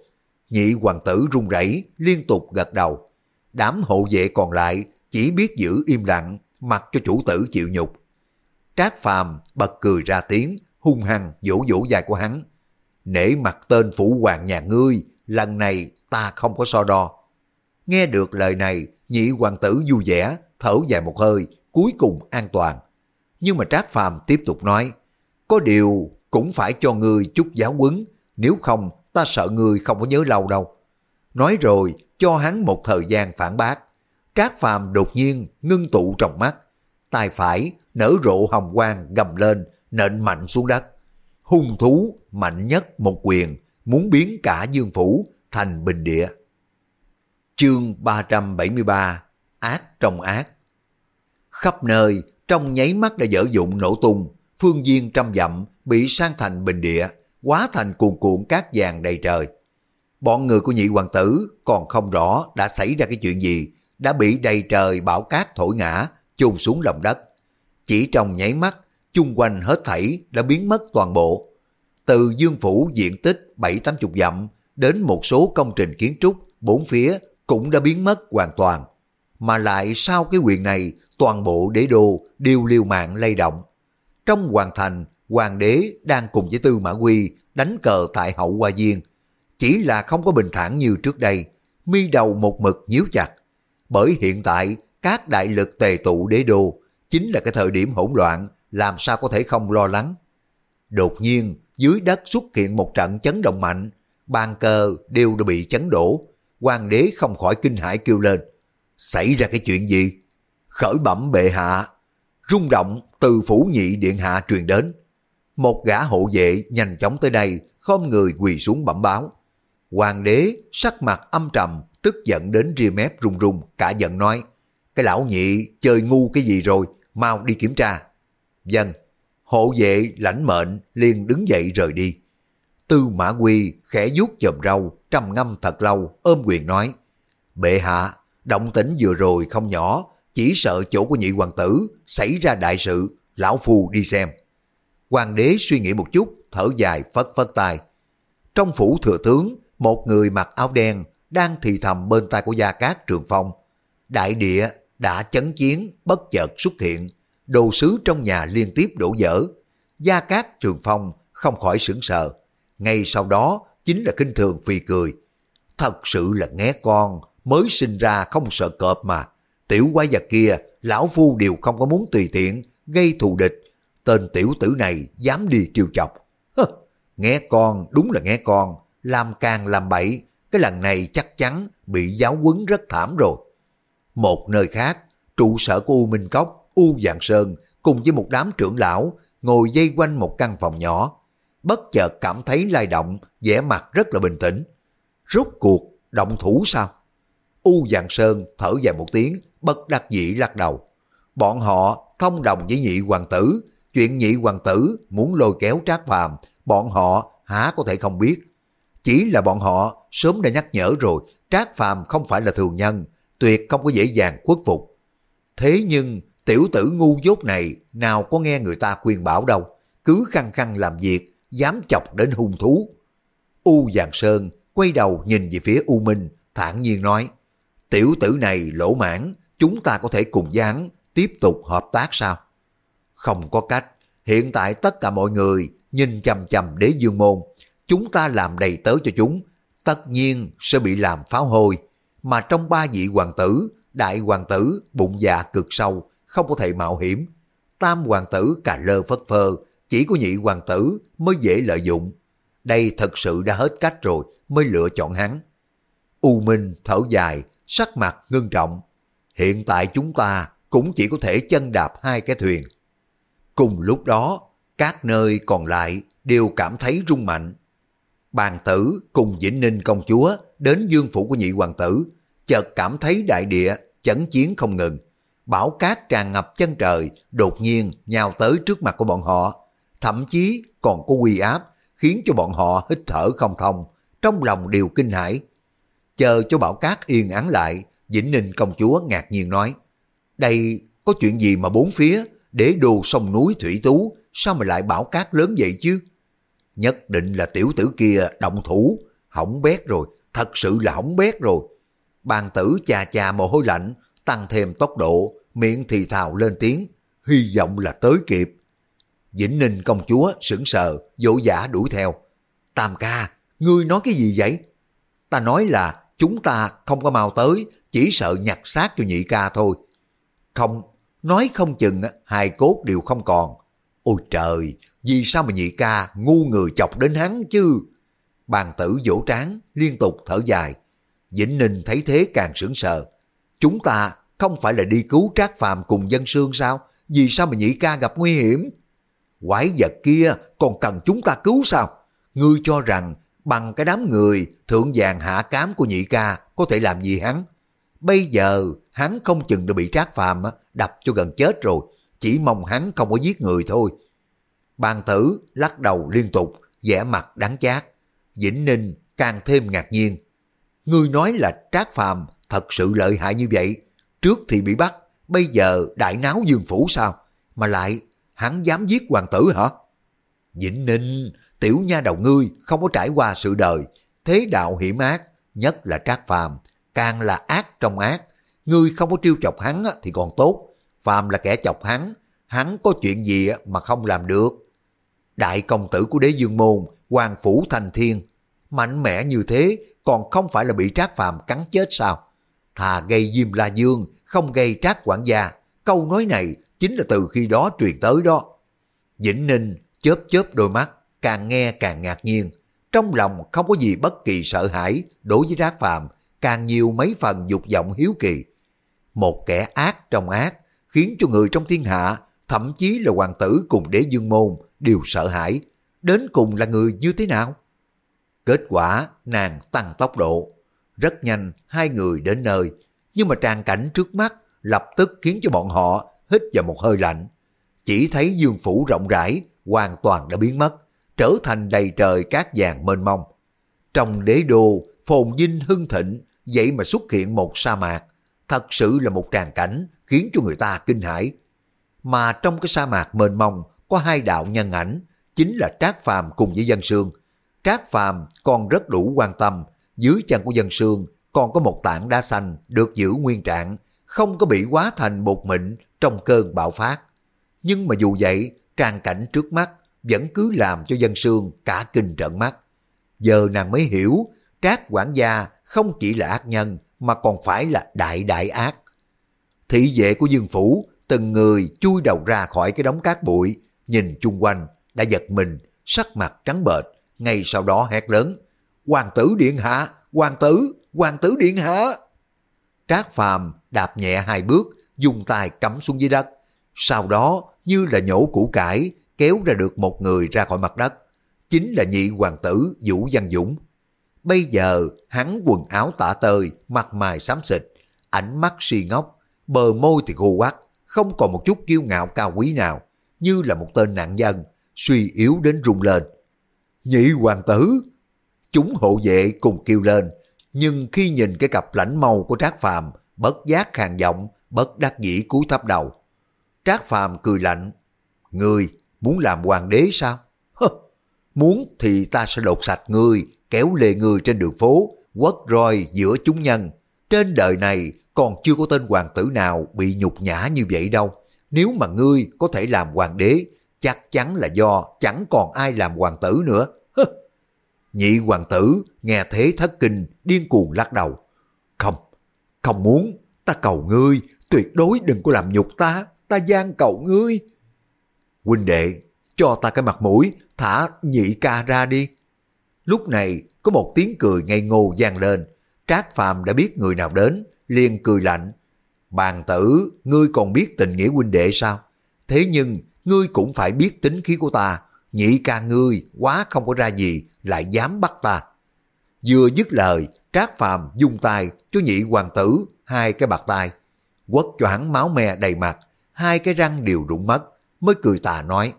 S1: Nhị hoàng tử run rẩy liên tục gật đầu. Đám hộ vệ còn lại chỉ biết giữ im lặng, mặc cho chủ tử chịu nhục. Trác Phàm bật cười ra tiếng, hung hăng vỗ vỗ dài của hắn. Nể mặt tên phủ hoàng nhà ngươi, lần này ta không có so đo. Nghe được lời này, nhị hoàng tử vui vẻ, thở dài một hơi, cuối cùng an toàn. Nhưng mà Trác Phàm tiếp tục nói, có điều cũng phải cho ngươi chút giáo huấn, nếu không ta sợ ngươi không có nhớ lâu đâu. Nói rồi, cho hắn một thời gian phản bác. Trác Phàm đột nhiên ngưng tụ trong mắt, tay phải nở rộ hồng quang gầm lên, nện mạnh xuống đất. Hung thú mạnh nhất một quyền, muốn biến cả dương phủ thành bình địa. Chương 373 Ác trong ác Khắp nơi, trong nháy mắt đã dở dụng nổ tung, phương viên trăm dặm bị sang thành bình địa, hóa thành cuồn cuộn cát vàng đầy trời. Bọn người của nhị hoàng tử còn không rõ đã xảy ra cái chuyện gì, đã bị đầy trời bão cát thổi ngã, chôn xuống lòng đất. Chỉ trong nháy mắt, chung quanh hết thảy đã biến mất toàn bộ. Từ dương phủ diện tích bảy tám chục dặm đến một số công trình kiến trúc bốn phía cũng đã biến mất hoàn toàn. Mà lại sau cái quyền này, toàn bộ đế đô đều liều mạng lay động. Trong hoàng thành, hoàng đế đang cùng với Tư Mã Quy đánh cờ tại hậu hoa viên. Chỉ là không có bình thản như trước đây, mi đầu một mực nhíu chặt. Bởi hiện tại, các đại lực tề tụ đế đô chính là cái thời điểm hỗn loạn, làm sao có thể không lo lắng. Đột nhiên, dưới đất xuất hiện một trận chấn động mạnh, bàn cờ đều đã bị chấn đổ. Hoàng đế không khỏi kinh hãi kêu lên. Xảy ra cái chuyện gì? Khởi bẩm bệ hạ. Rung động từ phủ nhị điện hạ truyền đến. Một gã hộ vệ nhanh chóng tới đây, khom người quỳ xuống bẩm báo. Hoàng đế sắc mặt âm trầm, tức giận đến ria mép run run, cả giận nói. Cái lão nhị chơi ngu cái gì rồi, mau đi kiểm tra. Dân, hộ vệ lãnh mệnh liền đứng dậy rời đi. Tư Mã Quy khẽ vuốt chòm râu, trầm ngâm thật lâu, ôm quyền nói. Bệ hạ, động tĩnh vừa rồi không nhỏ, chỉ sợ chỗ của nhị hoàng tử xảy ra đại sự, lão phù đi xem. Hoàng đế suy nghĩ một chút, thở dài phất phất tay. Trong phủ thừa tướng, một người mặc áo đen đang thì thầm bên tai của Gia Cát Trường Phong. Đại địa đã chấn chiến, bất chợt xuất hiện, đồ sứ trong nhà liên tiếp đổ dở. Gia Cát Trường Phong không khỏi sững sờ, ngay sau đó chính là kinh thường phì cười. Thật sự là nghe con, mới sinh ra không sợ cọp mà. Tiểu quái vật kia, lão phu đều không có muốn tùy tiện, gây thù địch. Tên tiểu tử này dám đi triều chọc. Hơ, nghe con, đúng là nghe con, làm càng làm bậy, cái lần này chắc chắn bị giáo quấn rất thảm rồi. Một nơi khác, trụ sở của U Minh Cốc, U Dạng Sơn cùng với một đám trưởng lão ngồi dây quanh một căn phòng nhỏ bất chợt cảm thấy lay động, vẻ mặt rất là bình tĩnh. Rốt cuộc, động thủ sao? U Giàng Sơn thở dài một tiếng, bất đắc dĩ lắc đầu. Bọn họ thông đồng với nhị hoàng tử, chuyện nhị hoàng tử muốn lôi kéo trác phàm, bọn họ há có thể không biết. Chỉ là bọn họ sớm đã nhắc nhở rồi, trác phàm không phải là thường nhân, tuyệt không có dễ dàng khuất phục. Thế nhưng, tiểu tử ngu dốt này nào có nghe người ta khuyên bảo đâu, cứ khăng khăng làm việc, dám chọc đến hung thú. U Giàng Sơn quay đầu nhìn về phía U Minh, thản nhiên nói, tiểu tử này lỗ mãn, chúng ta có thể cùng gián tiếp tục hợp tác sao? Không có cách, hiện tại tất cả mọi người nhìn chầm chầm đế dương môn. Chúng ta làm đầy tớ cho chúng, tất nhiên sẽ bị làm pháo hôi. Mà trong ba vị hoàng tử, đại hoàng tử bụng dạ cực sâu, không có thể mạo hiểm. Tam hoàng tử cà lơ phất phơ, chỉ có nhị hoàng tử mới dễ lợi dụng. Đây thật sự đã hết cách rồi mới lựa chọn hắn. U Minh thở dài, sắc mặt ngưng trọng. Hiện tại chúng ta cũng chỉ có thể chân đạp hai cái thuyền. Cùng lúc đó, các nơi còn lại đều cảm thấy rung mạnh. Bàn tử cùng Vĩnh Ninh công chúa đến dương phủ của nhị hoàng tử, chợt cảm thấy đại địa chấn chiến không ngừng. Bão cát tràn ngập chân trời, đột nhiên nhào tới trước mặt của bọn họ. Thậm chí còn có quy áp, khiến cho bọn họ hít thở không thông, trong lòng đều kinh hãi. Chờ cho bảo cát yên án lại, Vĩnh Ninh công chúa ngạc nhiên nói, đây có chuyện gì mà bốn phía, để đồ sông núi thủy tú, sao mà lại bảo cát lớn vậy chứ? Nhất định là tiểu tử kia động thủ, hỏng bét rồi, thật sự là hỏng bét rồi. Bàn tử chà chà mồ hôi lạnh, tăng thêm tốc độ, miệng thì thào lên tiếng, hy vọng là tới kịp. Vĩnh Ninh công chúa sững sờ, dỗ dã đuổi theo. Tam ca, ngươi nói cái gì vậy? Ta nói là chúng ta không có mau tới, chỉ sợ nhặt xác cho nhị ca thôi. Không, nói không chừng hai cốt đều không còn. Ôi trời, vì sao mà nhị ca ngu người chọc đến hắn chứ? Bàn tử vỗ trán, liên tục thở dài. Vĩnh Ninh thấy thế càng sững sờ. Chúng ta không phải là đi cứu Trác Phàm cùng dân sương sao? Vì sao mà nhị ca gặp nguy hiểm? Quái vật kia còn cần chúng ta cứu sao? Ngươi cho rằng bằng cái đám người thượng vàng hạ cám của nhị ca có thể làm gì hắn? Bây giờ hắn không chừng đã bị Trác Phàm đập cho gần chết rồi, chỉ mong hắn không có giết người thôi. Bàn tử lắc đầu liên tục, vẻ mặt đáng chát. Vĩnh Ninh càng thêm ngạc nhiên. Ngươi nói là Trác Phàm thật sự lợi hại như vậy. Trước thì bị bắt, bây giờ đại náo dương phủ sao? Mà lại, hắn dám giết hoàng tử hả? Vĩnh Ninh, tiểu nha đầu ngươi không có trải qua sự đời, thế đạo hiểm ác, nhất là Trác Phàm càng là ác trong ác. Ngươi không có trêu chọc hắn thì còn tốt, Phàm là kẻ chọc hắn, hắn có chuyện gì mà không làm được. Đại công tử của đế dương môn, hoàng phủ thành thiên, mạnh mẽ như thế còn không phải là bị trác phàm cắn chết sao? Thà gây diêm la dương, không gây trác quản gia. Câu nói này chính là từ khi đó truyền tới đó. Vĩnh Ninh chớp chớp đôi mắt, càng nghe càng ngạc nhiên. Trong lòng không có gì bất kỳ sợ hãi đối với trác phàm, càng nhiều mấy phần dục vọng hiếu kỳ. Một kẻ ác trong ác, khiến cho người trong thiên hạ, thậm chí là hoàng tử cùng đế dương môn, đều sợ hãi. Đến cùng là người như thế nào? Kết quả, nàng tăng tốc độ. Rất nhanh, hai người đến nơi. Nhưng mà tràn cảnh trước mắt lập tức khiến cho bọn họ hít vào một hơi lạnh. Chỉ thấy dương phủ rộng rãi, hoàn toàn đã biến mất, trở thành đầy trời cát vàng mênh mông. Trong đế đô, phồn vinh hưng thịnh, vậy mà xuất hiện một sa mạc. Thật sự là một tràng cảnh khiến cho người ta kinh hãi. Mà trong cái sa mạc mênh mông có hai đạo nhân ảnh, chính là Trác Phàm cùng với Dân Sương. Trác Phàm còn rất đủ quan tâm, dưới chân của Dân Sương còn có một tảng đá xanh được giữ nguyên trạng, không có bị quá thành bột mịn trong cơn bạo phát. Nhưng mà dù vậy, trang cảnh trước mắt vẫn cứ làm cho Dân Sương cả kinh trợn mắt. Giờ nàng mới hiểu, Trác quản gia không chỉ là ác nhân mà còn phải là đại đại ác. Thị vệ của Dương Phủ, từng người chui đầu ra khỏi cái đống cát bụi, nhìn chung quanh, đã giật mình, sắc mặt trắng bệch, ngay sau đó hét lớn, Hoàng tử điện hạ, hoàng tử, hoàng tử điện hạ. Trác phàm đạp nhẹ hai bước, dùng tay cắm xuống dưới đất, sau đó như là nhổ củ cải, kéo ra được một người ra khỏi mặt đất, chính là nhị hoàng tử Vũ Văn Dũng. Bây giờ hắn quần áo tả tơi, mặt mày xám xịt, ánh mắt si ngốc, bờ môi thì khô quắt, không còn một chút kiêu ngạo cao quý nào, như là một tên nạn nhân, suy yếu đến rung lên. Nhị hoàng tử! Chúng hộ vệ cùng kêu lên, nhưng khi nhìn cái cặp lãnh màu của Trác Phàm bất giác hàng giọng, bất đắc dĩ cúi thấp đầu. Trác Phàm cười lạnh, Ngươi muốn làm hoàng đế sao? Hơ, muốn thì ta sẽ lột sạch ngươi, kéo lê ngươi trên đường phố, quất roi giữa chúng nhân. Trên đời này còn chưa có tên hoàng tử nào bị nhục nhã như vậy đâu. Nếu mà ngươi có thể làm hoàng đế, chắc chắn là do chẳng còn ai làm hoàng tử nữa. Nhị hoàng tử nghe thế thất kinh, điên cuồng lắc đầu. Không, không muốn, ta cầu ngươi, tuyệt đối đừng có làm nhục ta, ta gian cầu ngươi. Huynh đệ, cho ta cái mặt mũi, thả nhị ca ra đi. Lúc này có một tiếng cười ngây ngô vang lên, Trác Phàm đã biết người nào đến, liền cười lạnh. Bàn tử, ngươi còn biết tình nghĩa huynh đệ sao? Thế nhưng, ngươi cũng phải biết tính khí của ta. Nhị ca ngươi, quá không có ra gì, lại dám bắt ta. Vừa dứt lời, Trác Phàm dung tay cho nhị hoàng tử hai cái bạc tay. Quất cho hắn máu me đầy mặt, hai cái răng đều rụng mất, mới cười tà nói.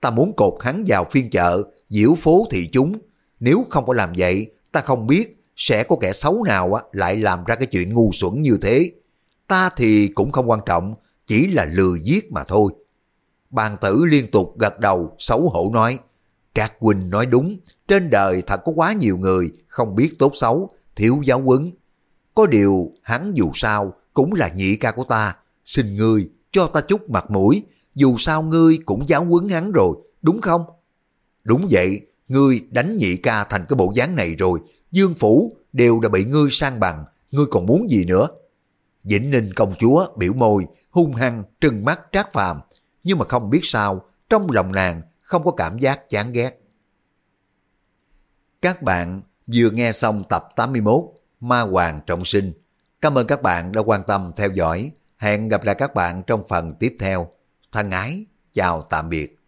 S1: Ta muốn cột hắn vào phiên chợ, diễu phố thị chúng. Nếu không có làm vậy, ta không biết sẽ có kẻ xấu nào lại làm ra cái chuyện ngu xuẩn như thế. Ta thì cũng không quan trọng, chỉ là lừa giết mà thôi. Bàn tử liên tục gật đầu, xấu hổ nói, Trác Quỳnh nói đúng, trên đời thật có quá nhiều người không biết tốt xấu, thiếu giáo huấn. Có điều hắn dù sao cũng là nhị ca của ta, xin ngươi cho ta chút mặt mũi, dù sao ngươi cũng giáo huấn hắn rồi, đúng không? Đúng vậy, ngươi đánh nhị ca thành cái bộ dáng này rồi, Dương Phủ đều đã bị ngươi sang bằng, ngươi còn muốn gì nữa? Vĩnh Ninh công chúa biểu môi, hung hăng trừng mắt trác phàm, nhưng mà không biết sao, trong lòng nàng không có cảm giác chán ghét. Các bạn vừa nghe xong tập 81 Ma Hoàng Trọng Sinh. Cảm ơn các bạn đã quan tâm theo dõi. Hẹn gặp lại các bạn trong phần tiếp theo. Thân ái, chào tạm biệt.